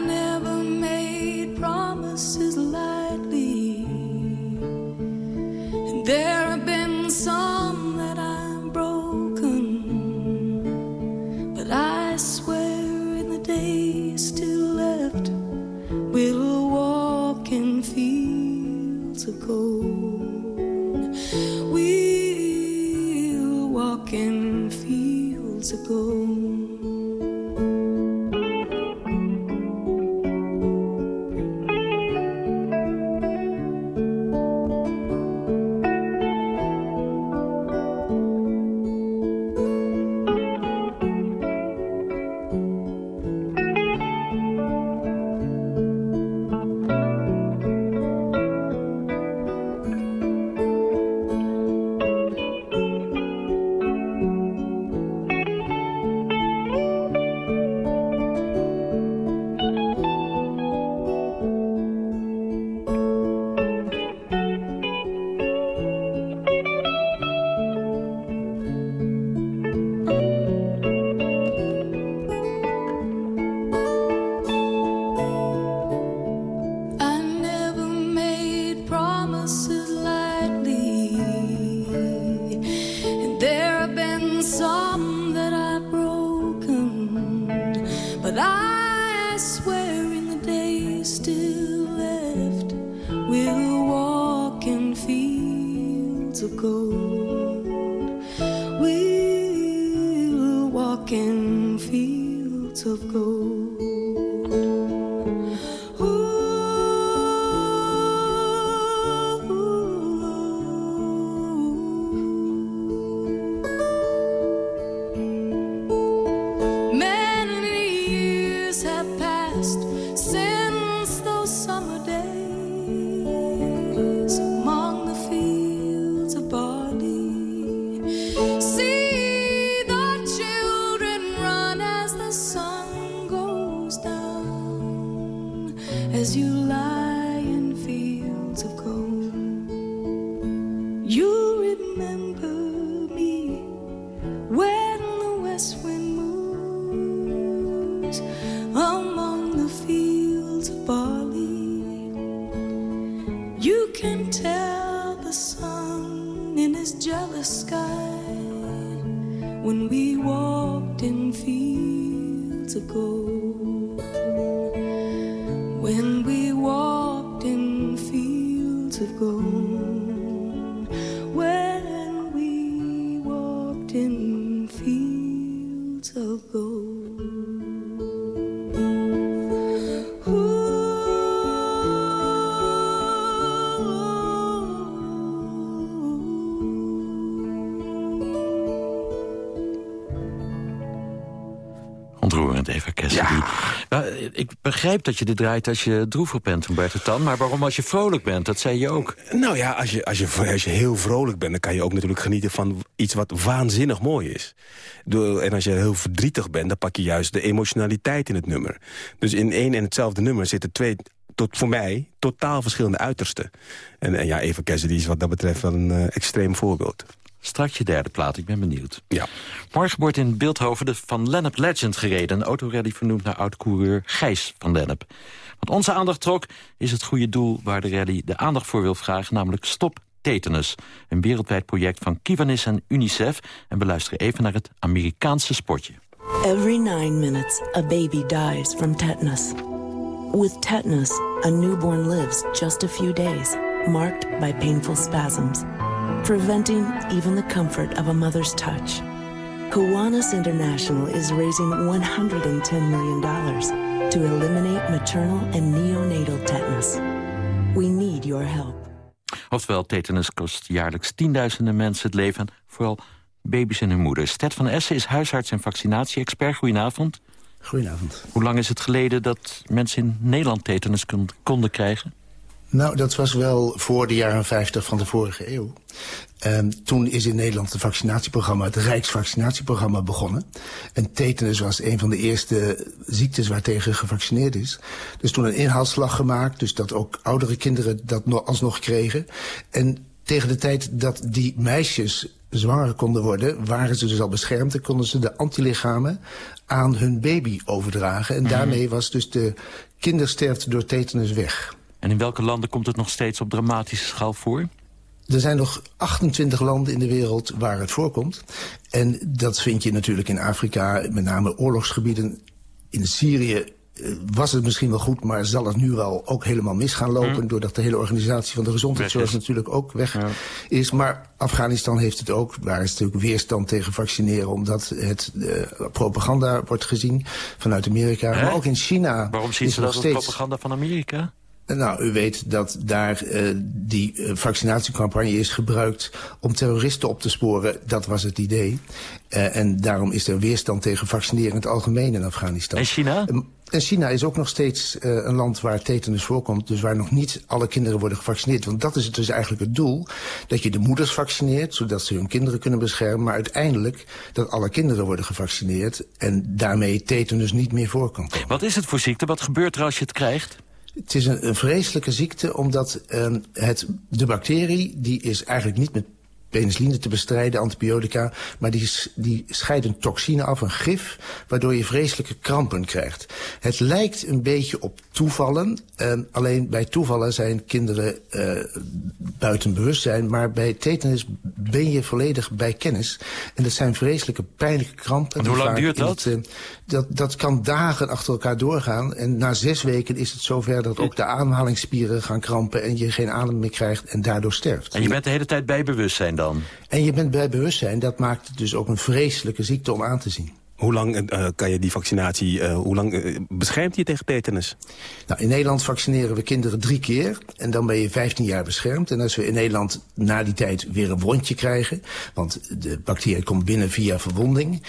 [SPEAKER 7] begrijp dat je dit draait als je droevig bent, Humberto Tan. Maar waarom als je vrolijk bent? Dat zei je ook.
[SPEAKER 9] Nou ja, als je, als, je, als je heel vrolijk bent... dan kan je ook natuurlijk genieten van iets wat waanzinnig mooi is. En als je heel verdrietig bent, dan pak je juist de emotionaliteit in het nummer. Dus in één en hetzelfde nummer zitten twee, tot, voor mij, totaal verschillende uitersten. En, en ja, Eva Cassidy is wat dat betreft wel een eh, extreem voorbeeld.
[SPEAKER 7] Straks je derde plaat, ik ben benieuwd.
[SPEAKER 9] Ja.
[SPEAKER 7] Morgen wordt in Beeldhoven de Van Lennep Legend gereden. Een autorally vernoemd naar oud-coureur Gijs van Lennep. Wat onze aandacht trok, is het goede doel waar de rally de aandacht voor wil vragen... namelijk Stop Tetanus. Een wereldwijd project van Kiwanis en UNICEF. En we luisteren even naar het Amerikaanse sportje.
[SPEAKER 25] Every nine minutes, a baby dies from tetanus. With tetanus, a newborn lives just a few days, marked by painful spasms, preventing even the comfort of a mother's touch. Kiwanis International is raising $110 million to eliminate maternal and neonatal tetanus. We need your help.
[SPEAKER 7] Oftewel, tetanus kost jaarlijks tienduizenden mensen het leven... en vooral baby's en hun moeders. Ted van Essen is huisarts en vaccinatie-expert. Goedenavond.
[SPEAKER 26] Goedenavond.
[SPEAKER 7] Hoe lang is het geleden dat mensen in Nederland tetanus kon- konden krijgen?
[SPEAKER 26] Nou, dat was wel voor de jaren 50 van de vorige eeuw. Um, toen is in Nederland het vaccinatieprogramma, het Rijksvaccinatieprogramma begonnen. En tetanus was een van de eerste ziektes waartegen gevaccineerd is. Dus toen een inhaalslag gemaakt, dus dat ook oudere kinderen dat alsnog kregen. En tegen de tijd dat die meisjes zwanger konden worden, waren ze dus al beschermd en konden ze de antilichamen aan hun baby overdragen. En mhm. daarmee was dus de kindersterfte door tetanus weg.
[SPEAKER 7] En in welke landen komt het nog steeds op dramatische schaal voor?
[SPEAKER 26] Er zijn nog 28 landen in de wereld waar het voorkomt. En dat vind je natuurlijk in Afrika, met name oorlogsgebieden. In Syrië eh, was het misschien wel goed, maar zal het nu wel ook helemaal mis gaan lopen... Mm. doordat de hele organisatie van de gezondheidszorg natuurlijk ook weg is. Maar Afghanistan heeft het ook. Waar is natuurlijk weerstand tegen vaccineren... omdat het uh, propaganda wordt gezien vanuit Amerika. Maar ook in China
[SPEAKER 7] Waarom zien ze dat als propaganda van Amerika?
[SPEAKER 26] Nou, u weet dat daar uh, die uh, vaccinatiecampagne is gebruikt om terroristen op te sporen. Dat was het idee. Uh, en daarom is er weerstand tegen vaccineren in het algemeen in Afghanistan.
[SPEAKER 7] En China?
[SPEAKER 26] En China is ook nog steeds een land waar tetanus voorkomt. Dus waar nog niet alle kinderen worden gevaccineerd. Want dat is het dus eigenlijk het doel. Dat je de moeders vaccineert, zodat ze hun kinderen kunnen beschermen. Maar uiteindelijk dat alle kinderen worden gevaccineerd. En daarmee tetanus niet meer voorkomt.
[SPEAKER 7] Wat is het voor ziekte? Wat gebeurt er als je het krijgt?
[SPEAKER 26] Het is een, een vreselijke ziekte, omdat uh, het, de bacterie... die is eigenlijk niet met penicilline te bestrijden, antibiotica. Maar die, die scheiden toxine af, een gif, waardoor je vreselijke krampen krijgt. Het lijkt een beetje op toevallen. Uh, alleen bij toevallen zijn kinderen uh, buiten bewustzijn. Maar bij tetanus ben je volledig bij kennis. En dat zijn vreselijke pijnlijke krampen.
[SPEAKER 7] En hoe lang duurt dat?
[SPEAKER 26] Het, uh, dat? Dat kan dagen achter elkaar doorgaan. En na zes weken is het zover dat ook de ademhalingsspieren gaan krampen... en je geen adem meer krijgt en daardoor sterft.
[SPEAKER 7] En je bent de hele tijd bij bewustzijn dan?
[SPEAKER 26] En je bent bij bewustzijn. Dat maakt het dus ook een vreselijke ziekte om aan te zien.
[SPEAKER 9] Hoe lang uh, kan je die vaccinatie, uh, hoe lang beschermt je tegen tetanus?
[SPEAKER 26] Nou, in Nederland vaccineren we kinderen drie keer en dan ben je 15 jaar beschermd. En als we in Nederland na die tijd weer een wondje krijgen, want de bacterie komt binnen via verwonding,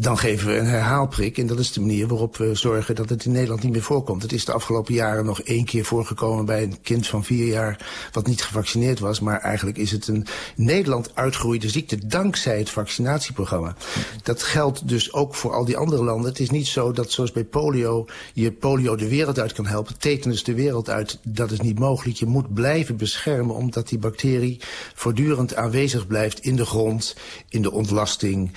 [SPEAKER 26] dan geven we een herhaalprik. En dat is de manier waarop we zorgen dat het in Nederland niet meer voorkomt. Het is de afgelopen jaren nog één keer voorgekomen bij een kind van vier jaar wat niet gevaccineerd was. Maar eigenlijk is het een Nederland uitgegroeide ziekte dankzij het vaccinatieprogramma. Dat geldt dus ook voor al die andere landen. Het is niet zo dat zoals bij polio je polio de wereld uit kan helpen. Tetanus de wereld uit, dat is niet mogelijk. Je moet blijven beschermen omdat die bacterie voortdurend aanwezig blijft in de grond, in de ontlasting,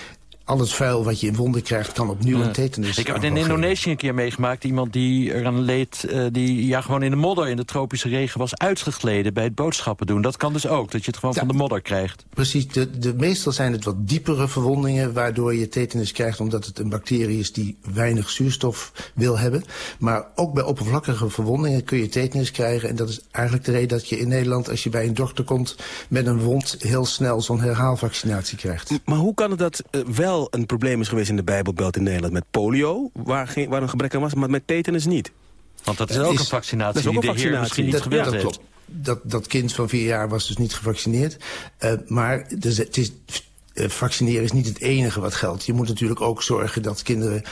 [SPEAKER 26] al het vuil wat je in wonden krijgt kan opnieuw een tetanus
[SPEAKER 7] Ik heb het in Indonesië een keer meegemaakt. Iemand die eraan leed, uh, die ja, gewoon in de modder in de tropische regen was uitgegleden bij het boodschappen doen. Dat kan dus ook, dat je het gewoon van de modder krijgt.
[SPEAKER 26] Precies, de, de, meestal zijn het wat diepere verwondingen waardoor je tetanus krijgt omdat het een bacterie is die weinig zuurstof wil hebben. Maar ook bij oppervlakkige verwondingen kun je tetanus krijgen. En dat is eigenlijk de reden dat je in Nederland, als je bij een dokter komt met een wond, heel snel zo'n herhaalvaccinatie krijgt.
[SPEAKER 9] Maar hoe kan het dat uh, wel een probleem is geweest in de Bijbelbelt in Nederland met polio, waar, geen, waar een gebrek aan was, maar met tetanus niet.
[SPEAKER 7] Want dat is ook een vaccinatie dat is ook een die de heer misschien niet dat, gewild
[SPEAKER 26] dat
[SPEAKER 7] Klopt.
[SPEAKER 26] Dat, dat kind van vier jaar was dus niet gevaccineerd. Uh, maar dus, het is uh, vaccineren is niet het enige wat geldt. Je moet natuurlijk ook zorgen dat kinderen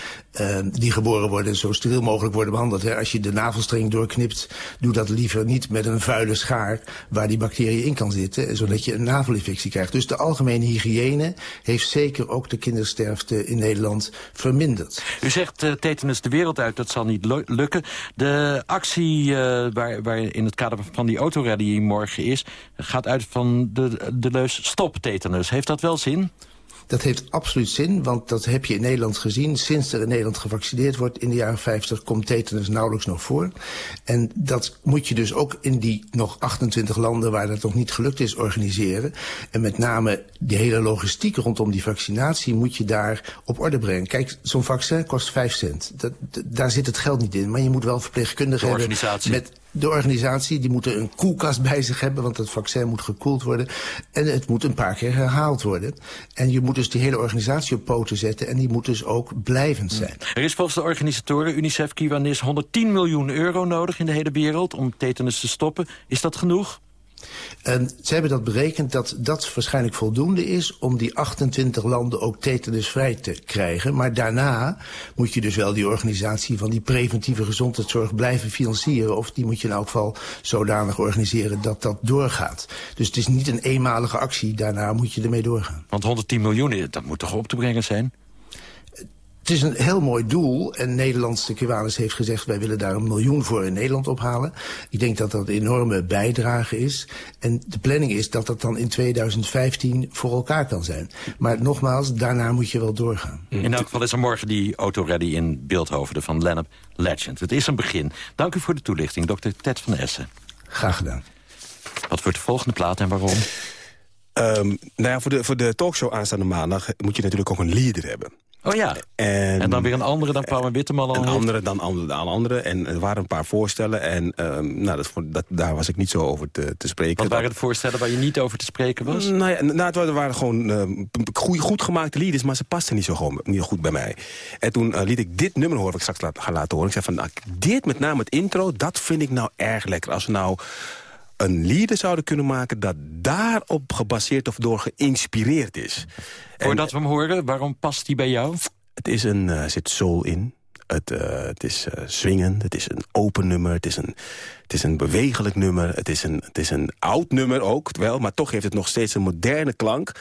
[SPEAKER 26] uh, die geboren worden... zo steriel mogelijk worden behandeld. Hè. Als je de navelstreng doorknipt, doe dat liever niet met een vuile schaar... waar die bacteriën in kan zitten, zodat je een navelinfectie krijgt. Dus de algemene hygiëne heeft zeker ook de kindersterfte in Nederland verminderd.
[SPEAKER 7] U zegt uh, tetanus de wereld uit, dat zal niet lukken. De actie waar, waar in het kader van die autorally morgen is... gaat uit van de, de leus stop tetanus. Heeft dat wel zin?
[SPEAKER 26] Dat heeft absoluut zin, want dat heb je in Nederland gezien. Sinds er in Nederland gevaccineerd wordt in de jaren 50 komt tetanus nauwelijks nog voor. En dat moet je dus ook in die nog 28 landen waar dat nog niet gelukt is organiseren. En met name de hele logistiek rondom die vaccinatie moet je daar op orde brengen. Kijk, zo'n vaccin kost 5 cent. Dat, daar zit het geld niet in, maar je moet wel verpleegkundigen hebben met de organisatie. Die moeten een koelkast bij zich hebben, want het vaccin moet gekoeld worden. En het moet een paar keer herhaald worden. En je moet dus die hele organisatie op poten zetten. En die moet dus ook blijvend zijn.
[SPEAKER 7] Er is volgens de organisatoren UNICEF Kiwanis 110 miljoen euro nodig in de hele wereld... om tetanus te stoppen. Is dat genoeg?
[SPEAKER 26] En ze hebben dat berekend dat dat waarschijnlijk voldoende is... om die 28 landen ook tetanusvrij te krijgen. Maar daarna moet je dus wel die organisatie van die preventieve gezondheidszorg blijven financieren. Of die moet je in elk geval zodanig organiseren dat dat doorgaat. Dus het is niet een eenmalige actie, daarna moet je ermee doorgaan.
[SPEAKER 7] Want 110 miljoen, dat moet toch op te brengen zijn?
[SPEAKER 26] Het is een heel mooi doel en Nederlands de Kiwanis heeft gezegd... wij willen daar een miljoen voor in Nederland ophalen. Ik denk dat dat een enorme bijdrage is. En de planning is dat dat dan in 2015 voor elkaar kan zijn. Maar nogmaals, daarna moet je wel doorgaan.
[SPEAKER 7] In elk geval is er morgen die autoready in Beeldhoven van Lennep Legend. Het is een begin. Dank u voor de toelichting, dokter Ted van Essen.
[SPEAKER 26] Graag gedaan.
[SPEAKER 7] Wat wordt de volgende plaat en waarom?
[SPEAKER 20] Um, nou ja, voor de, voor de talkshow aanstaande maandag moet je natuurlijk ook een leader hebben.
[SPEAKER 7] Oh ja. En, en dan weer een andere dan Paul Witteman al
[SPEAKER 20] Een andere dan, andere dan andere. En er waren een paar voorstellen. En um, nou, dat, dat, daar was ik niet zo over te, te spreken.
[SPEAKER 7] Wat waren de voorstellen waar je niet over te spreken was?
[SPEAKER 20] Nou ja, nou, het waren gewoon uh, goed, goed gemaakte liedjes, maar ze pasten niet zo gewoon, niet goed bij mij. En toen uh, liet ik dit nummer horen, wat ik straks laat, ga laten horen. Ik zei van, nou, dit met name het intro, dat vind ik nou erg lekker. Als we nou een lieder zouden kunnen maken dat daarop gebaseerd of door geïnspireerd is.
[SPEAKER 7] Voordat we hem horen, waarom past die bij jou?
[SPEAKER 20] Het is een, uh, zit soul in. Het, uh, het is uh, swingend, het is een open nummer, het is een, het is een bewegelijk nummer... Het is, een, het is een oud nummer ook, wel, maar toch heeft het nog steeds een moderne klank.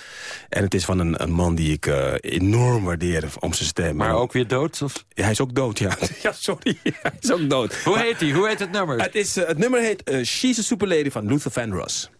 [SPEAKER 20] En het is van een, een man die ik uh, enorm waardeer om zijn stem.
[SPEAKER 7] Maar ook weer dood? Of?
[SPEAKER 20] Ja, hij is ook dood, ja. (laughs) ja, sorry, (laughs) hij is ook dood.
[SPEAKER 7] Hoe heet hij? Hoe heet het nummer?
[SPEAKER 20] Het, is, het nummer heet She's a Super Lady van Luther Vandross.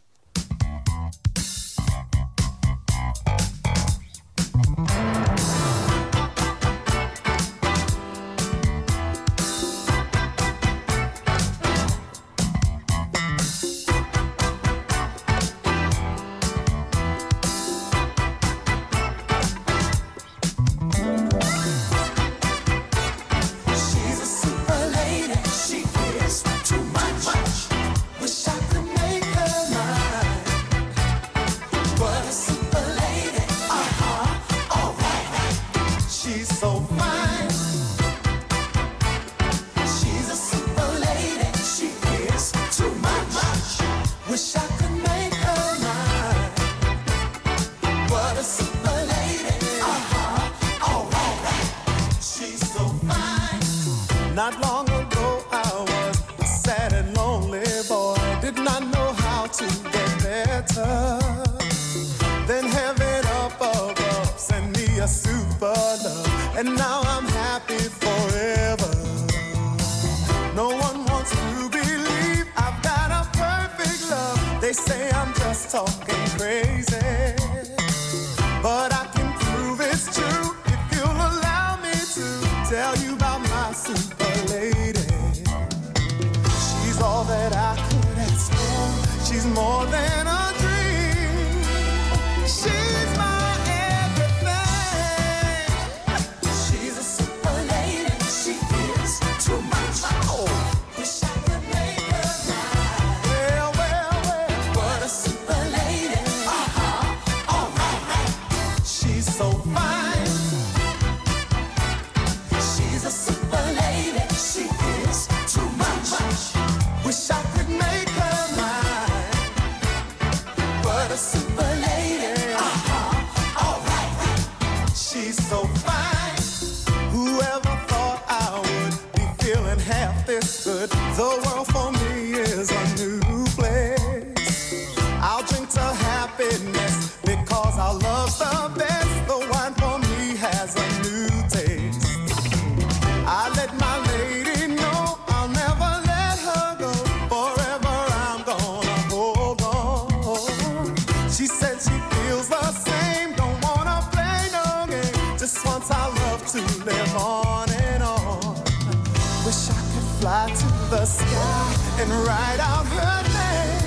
[SPEAKER 27] and
[SPEAKER 9] write
[SPEAKER 20] out her name.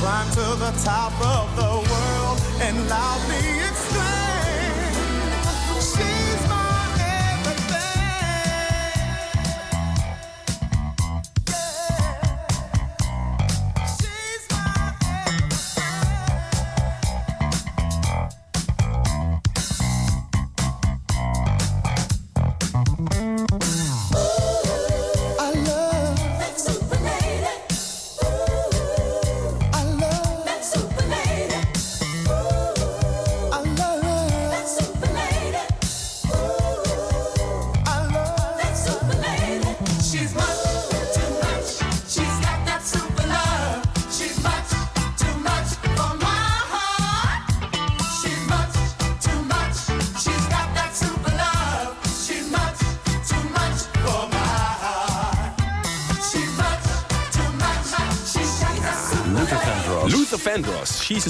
[SPEAKER 20] Climb to the top of the world and loudly.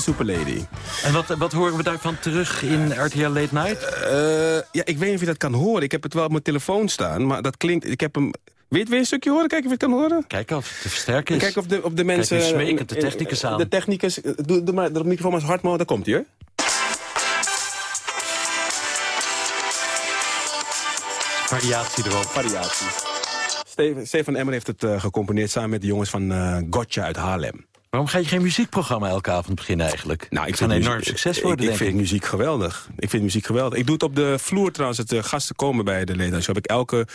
[SPEAKER 9] Vandross, She's a Super Lady.
[SPEAKER 7] En wat, wat horen we daarvan terug in RTL Late Night?
[SPEAKER 9] Uh, ja, ik weet niet of je dat kan horen. Ik heb het wel op mijn telefoon staan, maar dat klinkt... Ik heb hem... Weet je een stukje horen? Kijk of je het kan horen.
[SPEAKER 7] Kijk of het te versterken is.
[SPEAKER 9] Kijk of de, of de mensen...
[SPEAKER 7] Kijk, smekend de technicus aan.
[SPEAKER 9] De technicus... Doe, doe maar de microfoon maar hard mogelijk. Daar komt hij, hoor.
[SPEAKER 7] Variatie erop.
[SPEAKER 9] Variatie. Steven, Stefan Emmer heeft het uh, gecomponeerd samen met de jongens van uh, Gotcha uit Haarlem.
[SPEAKER 7] Waarom ga je geen muziekprogramma elke avond beginnen eigenlijk?
[SPEAKER 9] Nou, ik
[SPEAKER 7] het vind
[SPEAKER 9] een
[SPEAKER 7] enorm succes worden,
[SPEAKER 9] ik, ik. vind muziek geweldig. Ik vind muziek geweldig. Ik doe het op de vloer trouwens, dat de gasten komen bij de leden. Show. Heb ik elke...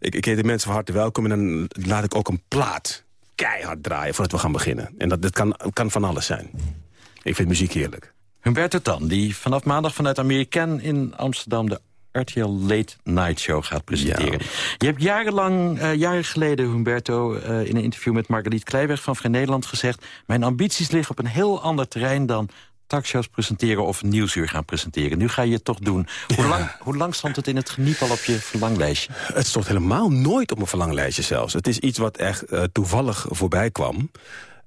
[SPEAKER 9] Ik, ik heet de mensen van harte welkom en dan laat ik ook een plaat keihard draaien voordat we gaan beginnen. En dat, dat kan, kan van alles zijn. Ik vind muziek heerlijk.
[SPEAKER 7] Humberto Tan, die vanaf maandag vanuit Amerikaan in Amsterdam... de RTL Late Night Show gaat presenteren. Je hebt jarenlang, uh, jaren geleden, Humberto... Uh, in een interview met Margaliet Kleiweg van Vrij Nederland gezegd... mijn ambities liggen op een heel ander terrein dan talkshows presenteren of nieuwsuur gaan presenteren. Nu ga je het toch doen. Hoe, lang, hoe lang stond het in het geniep al op je verlanglijstje?
[SPEAKER 9] Het stond helemaal nooit op mijn verlanglijstje zelfs. Het is iets wat echt uh, toevallig voorbij kwam.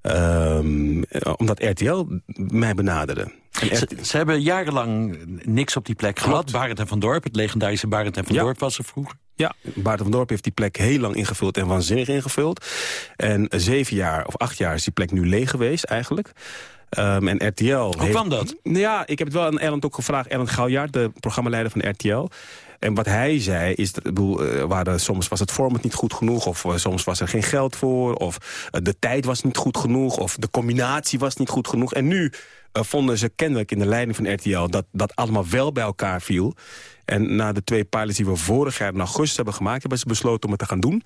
[SPEAKER 9] Um, omdat RTL mij benaderde.
[SPEAKER 7] Ze, ze, hebben jarenlang niks op die plek gehad. Barend en Van Dorp, het legendarische Barend en Van
[SPEAKER 9] ja.
[SPEAKER 7] Dorp was er vroeger.
[SPEAKER 9] Ja, Barend van Dorp heeft die plek heel lang ingevuld en waanzinnig ingevuld. En zeven jaar of acht jaar is die plek nu leeg geweest eigenlijk. Um, en RTL... Hoe
[SPEAKER 7] heeft, kwam dat?
[SPEAKER 9] Nou ja, ik heb het wel aan Ellen ook gevraagd. Ellen Gouwjaard, de programmaleider van RTL. En wat hij zei is, dat, bedoel, uh, waren, soms was het format niet goed genoeg... of uh, soms was er geen geld voor, of uh, de tijd was niet goed genoeg... of de combinatie was niet goed genoeg. En nu vonden ze kennelijk in de leiding van RTL... dat dat allemaal wel bij elkaar viel. En na de twee pilots die we vorig jaar in augustus hebben gemaakt... hebben ze besloten om het te gaan doen.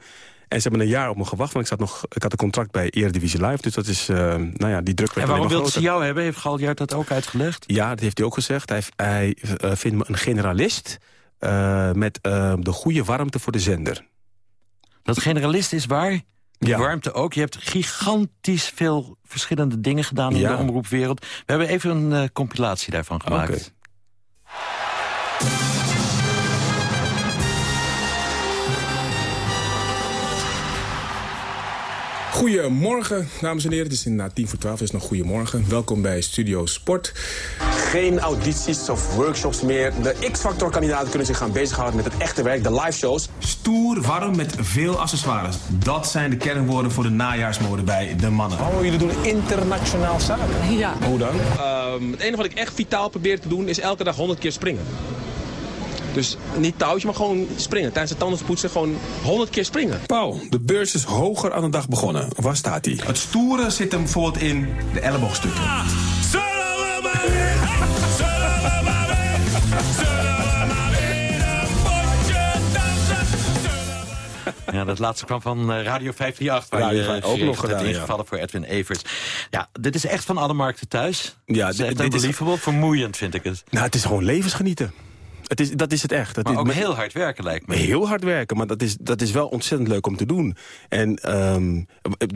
[SPEAKER 9] En ze hebben een jaar op me gewacht, want ik, zat nog, ik had een contract bij Eredivisie Live. Dus dat is, uh, nou ja, die druk werd
[SPEAKER 7] En waarom wilden ze jou hebben? Heeft Galjaard dat ook uitgelegd?
[SPEAKER 9] Ja, dat heeft hij ook gezegd. Hij, hij uh, vindt me een generalist uh, met de goede warmte voor de zender.
[SPEAKER 7] Dat generalist is waar? De warmte ook. Je hebt gigantisch veel verschillende dingen gedaan in de omroepwereld. We hebben even een uh, compilatie daarvan gemaakt. Okay.
[SPEAKER 8] Goedemorgen, dames en heren. Het is inderdaad tien voor twaalf, het is nog goedemorgen. Welkom bij Studio Sport. Geen audities of workshops meer. De X-Factor-kandidaten kunnen zich gaan bezighouden met het echte werk, de live shows. Stoer, warm, met veel accessoires. Dat zijn de kernwoorden voor de najaarsmode bij de mannen. Oh, jullie doen internationaal zaken?
[SPEAKER 28] Ja.
[SPEAKER 8] Hoe dan? Um, het enige wat ik echt vitaal probeer te doen is elke dag 100 keer springen. Dus niet touwtje, maar gewoon springen. Tijdens het tandenpoetsen gewoon 100 keer springen. Paul, de beurs is hoger aan de dag begonnen. Waar staat hij? Het stoere zit hem bijvoorbeeld in de elleboogstukken. Ah,
[SPEAKER 7] Ja, dat laatste kwam van Radio 538, waar
[SPEAKER 9] Radio
[SPEAKER 7] je
[SPEAKER 9] 5, ook nog gedaan,
[SPEAKER 7] ingevallen ja. voor Edwin Evers. Ja, dit is echt van alle markten thuis.
[SPEAKER 9] Ja,
[SPEAKER 7] dit is echt
[SPEAKER 9] dit
[SPEAKER 7] unbelievable. Vermoeiend vind ik het.
[SPEAKER 9] Nou, het is gewoon levensgenieten. Het is, dat is het echt. Dat
[SPEAKER 7] maar
[SPEAKER 9] is,
[SPEAKER 7] ook heel hard werken lijkt me.
[SPEAKER 9] Heel hard werken, maar dat is, dat is wel ontzettend leuk om te doen. En um,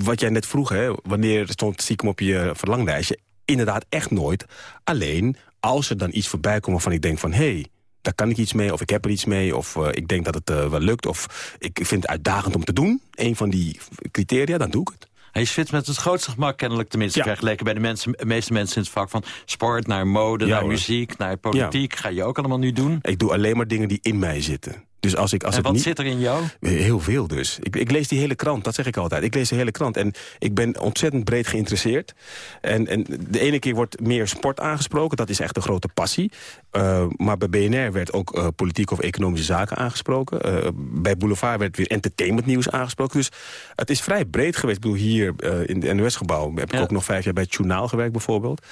[SPEAKER 9] wat jij net vroeg, hè, wanneer stond stiekem op je verlanglijstje... inderdaad echt nooit. Alleen, als er dan iets voorbij komt waarvan ik denk van... hé, hey, daar kan ik iets mee, of ik heb er iets mee... of uh, ik denk dat het uh, wel lukt, of ik vind het uitdagend om te doen... een van die criteria, dan doe ik het.
[SPEAKER 7] Hij switcht met het grootste gemak kennelijk tenminste ja. vergeleken bij de mensen, meeste mensen in het vak van sport naar mode,
[SPEAKER 9] Ja,
[SPEAKER 7] naar
[SPEAKER 9] hoor.
[SPEAKER 7] muziek, naar politiek. Ga je ook allemaal nu doen?
[SPEAKER 9] Ik doe alleen maar dingen die in mij zitten. Dus als ik, als
[SPEAKER 7] en wat
[SPEAKER 9] niet...
[SPEAKER 7] zit er in jou?
[SPEAKER 9] Heel veel dus. Ik, ik lees die hele krant, dat zeg ik altijd. Ik lees de hele krant en ik ben ontzettend breed geïnteresseerd. En, en de ene keer wordt meer sport aangesproken, dat is echt een grote passie. Uh, maar bij BNR werd ook uh, politiek of economische zaken aangesproken. Uh, bij Boulevard werd weer entertainmentnieuws aangesproken. Dus het is vrij breed geweest. Ik bedoel, hier in het NOS-gebouw heb ik
[SPEAKER 7] Ja.
[SPEAKER 9] ook nog vijf jaar bij het journaal gewerkt bijvoorbeeld.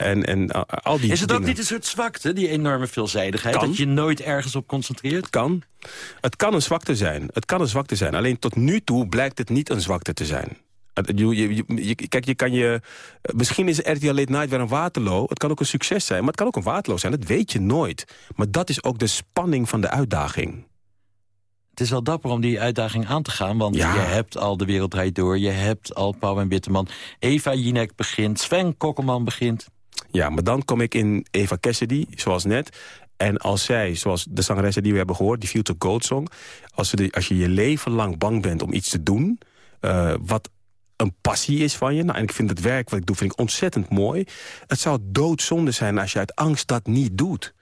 [SPEAKER 9] En, en uh, al die
[SPEAKER 7] Is het ook
[SPEAKER 9] dingen.
[SPEAKER 7] niet een soort zwakte, die enorme veelzijdigheid?
[SPEAKER 9] Kan.
[SPEAKER 7] Dat je nooit ergens op concentreert?
[SPEAKER 9] Kan. Het kan een zwakte zijn. Het kan een zwakte zijn. Alleen tot nu toe blijkt het niet een zwakte te zijn. Je- je- je- je- Kijk, je kan je... Misschien is RTL Late Night weer een waterloo. Het kan ook een succes zijn, maar het kan ook een waterloo zijn. Dat weet je nooit. Maar dat is ook de spanning van de uitdaging.
[SPEAKER 7] Het is wel dapper om die uitdaging aan te gaan, want
[SPEAKER 9] Ja.
[SPEAKER 7] je hebt al De Wereld Draait Door, je hebt al Pauw en Witteman, Eva Jinek begint, Sven Kokkelman begint.
[SPEAKER 9] Ja, maar dan kom ik in Eva Cassidy, zoals net. En als zij, zoals de zangeressen die we hebben gehoord... die Future Gold Song... als, als je je leven lang bang bent om iets te doen... eh, wat een passie is van je. Nou, en ik vind het werk wat ik doe vind ik ontzettend mooi. Het zou doodzonde zijn als je uit angst dat niet doet.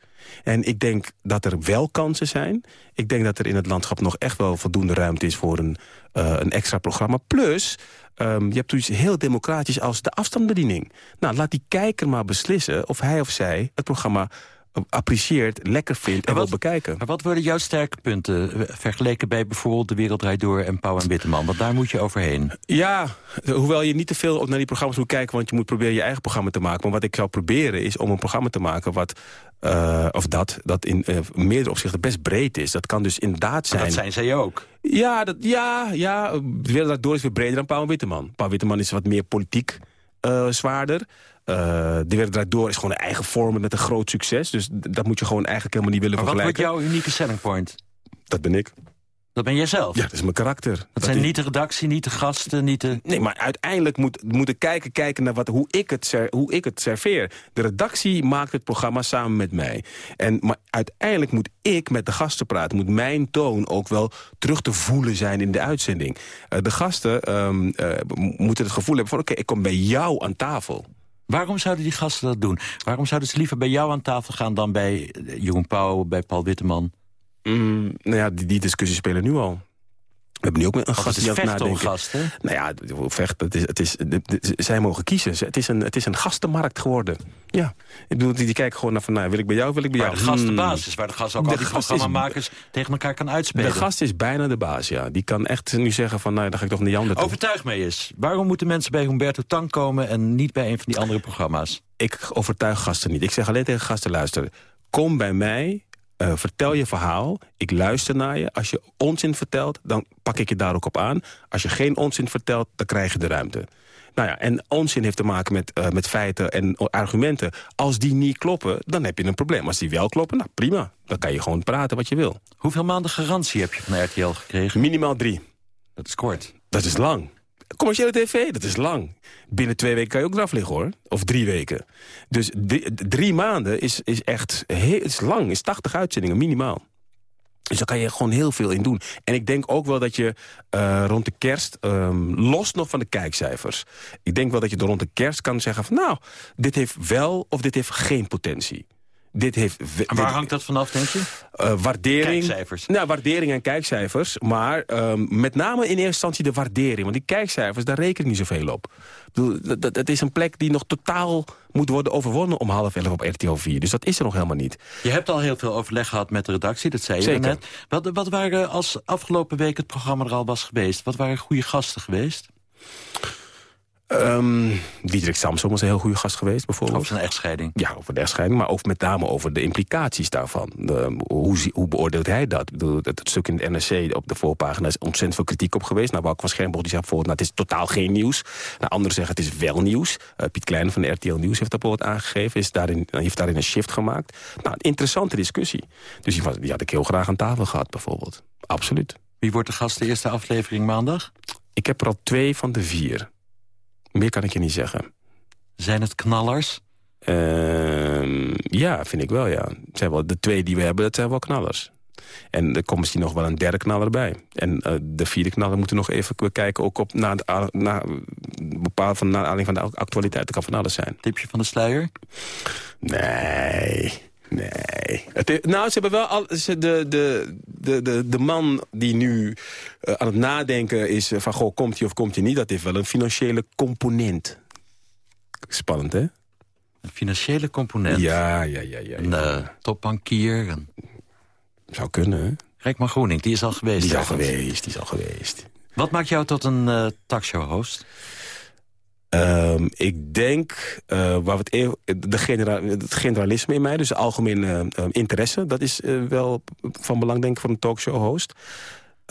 [SPEAKER 9] En ik denk dat er wel kansen zijn. Ik denk dat er in het landschap nog echt wel voldoende ruimte is... voor een, uh, een extra programma. Plus, um, je hebt iets heel democratisch als de afstandsbediening. Nou, laat die kijker maar beslissen of hij of zij het programma apprecieert, lekker vindt en, wil bekijken.
[SPEAKER 7] Maar wat worden jouw sterke punten eh, vergeleken bij bijvoorbeeld De Wereld Draait Door en Pauw en Witteman? Want daar moet je overheen.
[SPEAKER 9] Ja, hoewel je niet te veel naar die programma's moet kijken... want je moet proberen je eigen programma te maken. Maar wat ik zou proberen is om een programma te maken... wat uh, of dat, dat in uh, meerdere opzichten best breed is. Dat kan dus inderdaad zijn...
[SPEAKER 7] Maar dat zijn zij ook.
[SPEAKER 9] Ja, dat, ja, ja De Wereld is weer breder dan Pauw en Witteman. Pauw Witteman is wat meer politiek zwaarder. Uh, de wereld draait door is gewoon een eigen vorm met een groot succes. Dus dat moet je gewoon eigenlijk helemaal niet willen
[SPEAKER 7] maar
[SPEAKER 9] vergelijken.
[SPEAKER 7] wat wordt jouw unieke selling point?
[SPEAKER 9] Dat ben ik.
[SPEAKER 7] Dat ben jij zelf?
[SPEAKER 9] Ja, dat is mijn karakter.
[SPEAKER 7] Dat, dat zijn is... niet de redactie, niet de gasten, niet de...
[SPEAKER 9] Nee, maar uiteindelijk moet, moet de kijker kijken naar wat, hoe, ik het ser, hoe ik het serveer. De redactie maakt het programma samen met mij. En, maar uiteindelijk moet ik met de gasten praten. Moet mijn toon ook wel terug te voelen zijn in de uitzending. Uh, de gasten um, uh, moeten het gevoel hebben van... oké, okay, ik kom bij jou aan tafel.
[SPEAKER 7] Waarom zouden die gasten dat doen? Waarom zouden ze liever bij jou aan tafel gaan dan bij Jeroen Pauw, bij Paul Witteman?
[SPEAKER 9] Mm, nou ja, die, die discussies spelen nu al. We hebben nu ook een gast die aan het nadenken.
[SPEAKER 7] Gast, hè?
[SPEAKER 9] Nou ja, vecht, het is, het is, zij mogen kiezen. Het is, een, het is een gastenmarkt geworden. Ja. Ik bedoel, die, kijken gewoon naar van, nou, wil ik bij jou, wil ik bij jou.
[SPEAKER 7] de gast de baas is, waar de gast ook de al die programmamakers tegen elkaar kan uitspelen.
[SPEAKER 9] De gast is bijna de baas, ja. Die kan echt nu zeggen van, nou, dan ga ik toch naar Jan.
[SPEAKER 7] Overtuig mij eens. Waarom moeten mensen bij Humberto Tang komen en niet bij een van die andere programma's?
[SPEAKER 9] Ik overtuig gasten niet. Ik zeg alleen tegen gasten, luister, kom bij mij uh, vertel je verhaal, ik luister naar je. Als je onzin vertelt, dan pak ik je daar ook op aan. Als je geen onzin vertelt, dan krijg je de ruimte. Nou ja, en onzin heeft te maken met, uh, met feiten en argumenten. Als die niet kloppen, dan heb je een probleem. Als die wel kloppen, nou prima. Dan kan je gewoon praten wat je wil.
[SPEAKER 7] Hoeveel maanden garantie heb je van RTL gekregen?
[SPEAKER 9] Minimaal drie.
[SPEAKER 7] Dat is kort.
[SPEAKER 9] Dat is lang. Commerciële tv, dat is lang. Binnen twee weken kan je ook eraf liggen, hoor. Of drie weken. Dus drie, maanden is, is echt heel, is lang. Is 80 uitzendingen, minimaal. Dus daar kan je gewoon heel veel in doen. En ik denk ook wel dat je uh, rond de kerst, um, los nog van de kijkcijfers... ik denk wel dat je rond de kerst kan zeggen van... nou, dit heeft wel of dit heeft geen potentie. Dit heeft,
[SPEAKER 7] en waar hangt dat vanaf, denk je?
[SPEAKER 9] Uh, waardering.
[SPEAKER 7] Kijkcijfers.
[SPEAKER 9] Nou, waardering en kijkcijfers. Maar um, met name in eerste instantie de waardering. Want die kijkcijfers, daar reken ik niet zoveel op. Het is een plek die nog totaal moet worden overwonnen om half elf op RTL 4. Dus dat is er nog helemaal niet.
[SPEAKER 7] Je hebt al heel veel overleg gehad met de redactie, dat zei je
[SPEAKER 9] Zeker.
[SPEAKER 7] net. Wat, wat waren als afgelopen week het programma er al was geweest? Wat waren goede gasten geweest?
[SPEAKER 9] Um, Diederik Samsom was een heel goede gast geweest, bijvoorbeeld.
[SPEAKER 7] Over zijn echtscheiding?
[SPEAKER 9] Ja, over de echtscheiding, maar ook met name over de implicaties daarvan. De, hoe, hoe, beoordeelt hij dat? Het, stuk in de NRC op de voorpagina is ontzettend veel kritiek op geweest. Nou, Wouter van Schermburg die zegt bijvoorbeeld, nou, het is totaal geen nieuws. Nou, anderen zeggen, het is wel nieuws. Uh, Piet Klein van de RTL Nieuws heeft dat bijvoorbeeld aangegeven. Is daarin, heeft daarin een shift gemaakt. Nou, een interessante discussie. Dus die, was, die had ik heel graag aan tafel gehad, bijvoorbeeld. Absoluut.
[SPEAKER 7] Wie wordt de gast de eerste aflevering maandag?
[SPEAKER 9] Ik heb er al twee van de vier. Meer kan ik je niet zeggen.
[SPEAKER 7] Zijn het knallers?
[SPEAKER 9] Uh, ja, vind ik wel, ja. Zijn wel, de twee die we hebben, dat zijn wel knallers. En er komt misschien nog wel een derde knaller bij. En uh, de vierde knaller moeten we nog even kijken... ook op na, na, bepaald van, naar aanleiding van de actualiteit. Dat kan van alles zijn.
[SPEAKER 7] Tipje van de sluier?
[SPEAKER 9] Nee... Nee. Het, nou, ze hebben wel al, ze, de, de, de, de, de man die nu uh, aan het nadenken is van... goh, komt hij of komt hij niet? Dat heeft wel een financiële component. Spannend, hè?
[SPEAKER 7] Een financiële component?
[SPEAKER 9] Ja, ja, ja. ja,
[SPEAKER 7] Een uh, topbankier?
[SPEAKER 9] Zou kunnen, hè?
[SPEAKER 7] Rijkman Groening, die is al geweest.
[SPEAKER 9] Die is al geweest, die is al geweest.
[SPEAKER 7] Wat maakt jou tot een uh, talkshow-host?
[SPEAKER 9] Um, ik denk, uh, waar we het, de genera het generalisme in mij, dus de algemene uh, interesse... dat is uh, wel van belang, denk ik, voor een talkshow-host.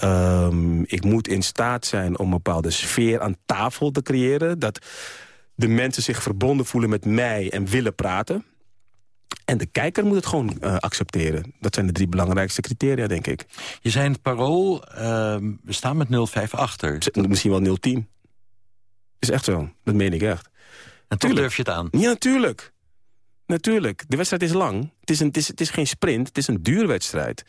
[SPEAKER 9] Um, ik moet in staat zijn om een bepaalde sfeer aan tafel te creëren. Dat de mensen zich verbonden voelen met mij en willen praten. En de kijker moet het gewoon accepteren. Dat zijn de drie belangrijkste criteria, denk ik.
[SPEAKER 7] Je zei in het parool, ehm, we staan met 0,5 achter.
[SPEAKER 9] Misschien wel 0,10. Is echt zo. Dat meen ik echt.
[SPEAKER 7] En toch durf je het aan?
[SPEAKER 9] Ja, natuurlijk. Natuurlijk. De wedstrijd is lang. Het is, een, het, is, het is geen sprint, het is een duurwedstrijd.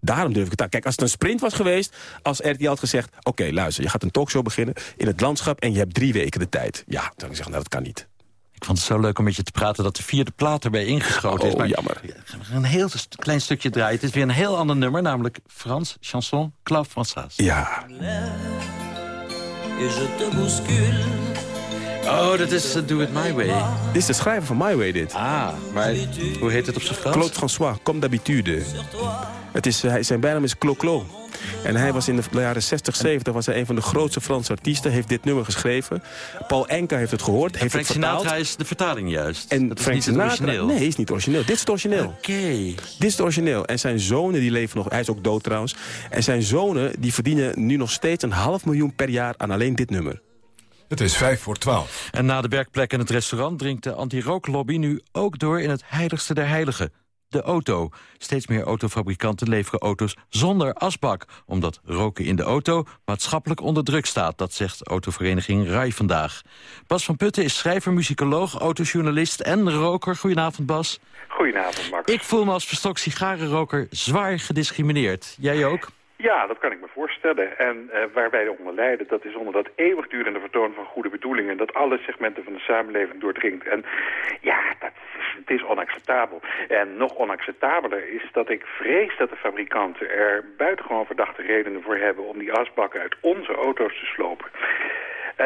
[SPEAKER 9] Daarom durf ik het aan. Kijk, als het een sprint was geweest... als RTL had gezegd... oké, luister, je gaat een talkshow beginnen in het landschap... en je hebt drie weken de tijd. Ja, dan zou ik zeggen, nou, dat kan niet.
[SPEAKER 7] Ik vond het zo leuk om met je te praten dat de vierde plaat erbij ingeschoten is.
[SPEAKER 9] Oh,
[SPEAKER 7] Maar
[SPEAKER 9] jammer.
[SPEAKER 7] We gaan een heel st- klein stukje draaien. Het is weer een heel ander nummer, namelijk Frans Chanson Claude François.
[SPEAKER 9] Ja.
[SPEAKER 24] Et je te bouscule.
[SPEAKER 7] Oh, dat is uh, Do It My Way.
[SPEAKER 9] Dit is de schrijver van My Way, dit.
[SPEAKER 7] Ah, maar hoe heet het op zijn Frans?
[SPEAKER 9] Claude François, comme d'habitude. Het is, hij, zijn bijnaam is Clo-Clo. En hij was in de jaren 60, 70 was hij een van de grootste Franse artiesten. Heeft dit nummer geschreven. Paul Enka heeft het gehoord. Heeft
[SPEAKER 7] Frank
[SPEAKER 9] het vertaald.
[SPEAKER 7] Sinatra is de vertaling juist.
[SPEAKER 9] En
[SPEAKER 7] dat is
[SPEAKER 9] Frank
[SPEAKER 7] niet het
[SPEAKER 9] Sinatra-
[SPEAKER 7] origineel.
[SPEAKER 9] Nee, is niet origineel. Dit is het origineel.
[SPEAKER 7] Oké.
[SPEAKER 9] Dit is het origineel. En zijn zonen die leven nog... Hij is ook dood trouwens. En zijn zonen die verdienen nu nog steeds een half miljoen per jaar aan alleen dit nummer.
[SPEAKER 6] Het is vijf voor twaalf.
[SPEAKER 7] En na de werkplek en het restaurant dringt de anti-rooklobby nu ook door in het heiligste der heiligen. De auto. Steeds meer autofabrikanten leveren auto's zonder asbak. Omdat roken in de auto maatschappelijk onder druk staat. Dat zegt autovereniging RAI vandaag. Bas van Putten is schrijver, muzikoloog, autojournalist en roker. Goedenavond Bas.
[SPEAKER 29] Goedenavond, Max.
[SPEAKER 7] Ik voel me als verstokt sigarenroker zwaar gediscrimineerd. Jij ook?
[SPEAKER 29] Ja, dat kan ik me voorstellen. En eh, waar wij onder lijden, dat is onder dat eeuwigdurende vertoon van goede bedoelingen... dat alle segmenten van de samenleving doordringt. En ja, dat is, het is onacceptabel. En nog onacceptabeler is dat ik vrees dat de fabrikanten er buitengewoon verdachte redenen voor hebben... om die asbakken uit onze auto's te slopen.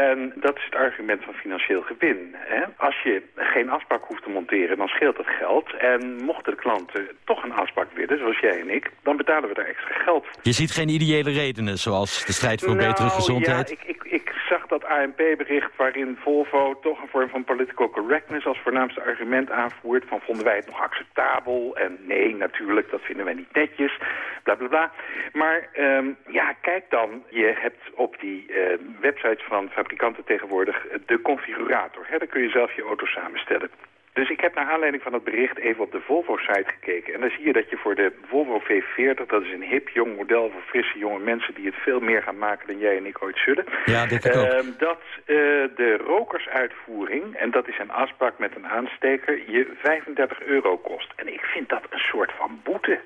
[SPEAKER 29] En dat is het argument van financieel gewin. Hè? Als je geen asbak hoeft te monteren, dan scheelt dat geld. En mochten de klanten toch een asbak willen, zoals jij en ik... dan betalen we daar extra geld voor.
[SPEAKER 7] Je ziet geen ideële redenen, zoals de strijd voor betere
[SPEAKER 29] Nou,
[SPEAKER 7] gezondheid.
[SPEAKER 29] Ja, ik, ik, dat ANP-bericht waarin Volvo toch een vorm van political correctness als voornaamste argument aanvoert. Van vonden wij het nog acceptabel? En nee, natuurlijk, dat vinden wij niet netjes. Bla bla bla. Maar ehm, ja, kijk dan. Je hebt op die eh, websites van fabrikanten tegenwoordig eh, de configurator. Hè? Daar kun je zelf je auto samenstellen. Dus ik heb naar aanleiding van het bericht even op de Volvo-site gekeken. En dan zie je dat je voor de Volvo V40, dat is een hip jong model voor frisse jonge mensen die het veel meer gaan maken dan jij en ik ooit zullen.
[SPEAKER 7] Ja, denk ik ook.
[SPEAKER 29] Ehm, dat eh, de rokersuitvoering, en dat is een asbak met een aansteker, je 35 euro kost. En ik vind dat een soort van boete.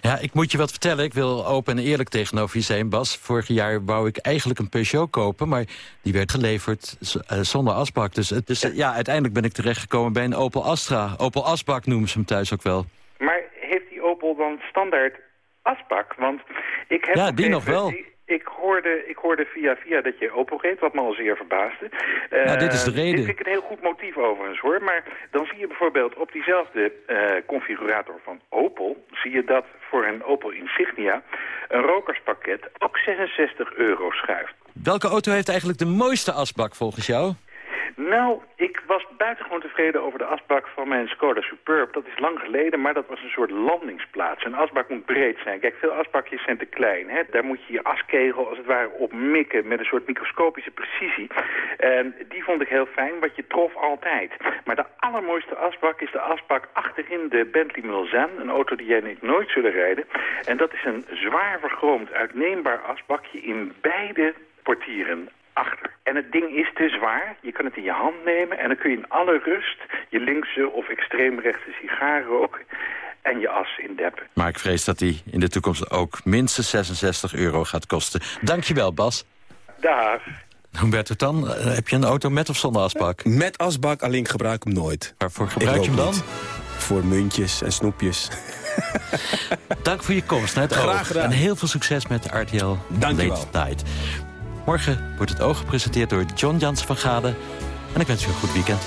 [SPEAKER 7] Ja, ik moet je wat vertellen. Ik wil open en eerlijk tegenover je zijn, Bas. Vorig jaar wou ik eigenlijk een Peugeot kopen... maar die werd geleverd eh, zonder asbak. Dus, het- dus eh, ja, uiteindelijk ben ik terechtgekomen bij een Opel Astra. Opel Asbak noemen ze hem thuis ook wel.
[SPEAKER 29] Maar heeft die Opel dan standaard asbak? Want ik heb
[SPEAKER 7] Ja, die nog wel.
[SPEAKER 29] Ik hoorde, ik hoorde via via dat je Opel reed, wat me al zeer verbaasde.
[SPEAKER 7] Nou, dit is de
[SPEAKER 29] Eh,
[SPEAKER 7] reden.
[SPEAKER 29] Dit vind ik een heel goed motief overigens hoor. Maar dan zie je bijvoorbeeld op diezelfde eh, configurator van Opel... zie je dat voor een Opel Insignia een rokerspakket ook 66 euro schuift.
[SPEAKER 7] Welke auto heeft eigenlijk de mooiste asbak volgens jou?
[SPEAKER 29] Nou, ik was buitengewoon tevreden over de asbak van mijn Skoda Superb. Dat is lang geleden, maar dat was een soort landingsplaats. Een asbak moet breed zijn. Kijk, veel asbakjes zijn te klein. Hè? Daar moet je je askegel als het ware op mikken met een soort microscopische precisie. En die vond ik heel fijn, want je trof altijd. Maar de allermooiste asbak is de asbak achterin de Bentley Mulsanne. Een auto die jij en ik nooit zullen rijden. En dat is een zwaar vergroomd, uitneembaar asbakje in beide portieren achter. En het ding is te zwaar. Je kan het in je hand nemen en dan kun je in alle rust je linkse of extreemrechtse sigaar roken en je as indeppen.
[SPEAKER 7] Maar ik vrees dat die in de toekomst ook minstens 66 euro gaat kosten. Dankjewel, Bas.
[SPEAKER 29] Dag.
[SPEAKER 7] Humberto dan, eh, heb je een auto met of zonder asbak?
[SPEAKER 9] Met asbak, alleen ik gebruik hem nooit.
[SPEAKER 7] Waarvoor gebruik je hem dan?
[SPEAKER 9] Voor muntjes en snoepjes.
[SPEAKER 7] Dank voor je komst naar het
[SPEAKER 9] Graag gedaan.
[SPEAKER 7] En heel veel succes met RTL
[SPEAKER 9] Dankjewel.
[SPEAKER 7] Late Night. Morgen wordt het Oog gepresenteerd door John Jans van Gade. En ik wens u een goed weekend.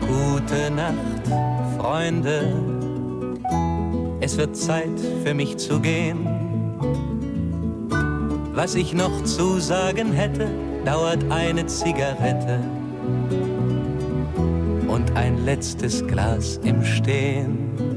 [SPEAKER 24] Gute Nacht, Freunde. Es wird Zeit für mich zu gehen. Was ich noch zu sagen hätte, dauert eine Zigarette und ein letztes Glas im Stehen.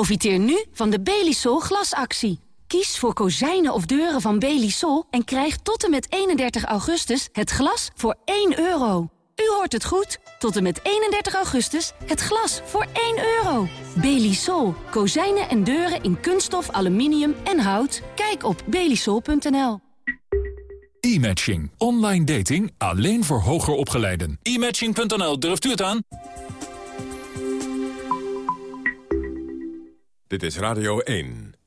[SPEAKER 18] Profiteer nu van de Belisol glasactie. Kies voor kozijnen of deuren van Belisol en krijg tot en met 31 augustus het glas voor 1 euro. U hoort het goed. Tot en met 31 augustus het glas voor 1 euro. Belisol. Kozijnen en deuren in kunststof, aluminium en hout. Kijk op belisol.nl.
[SPEAKER 30] E-matching. Online dating alleen voor hoger opgeleiden. E-matching.nl, durft u het aan?
[SPEAKER 6] Dit is Radio 1.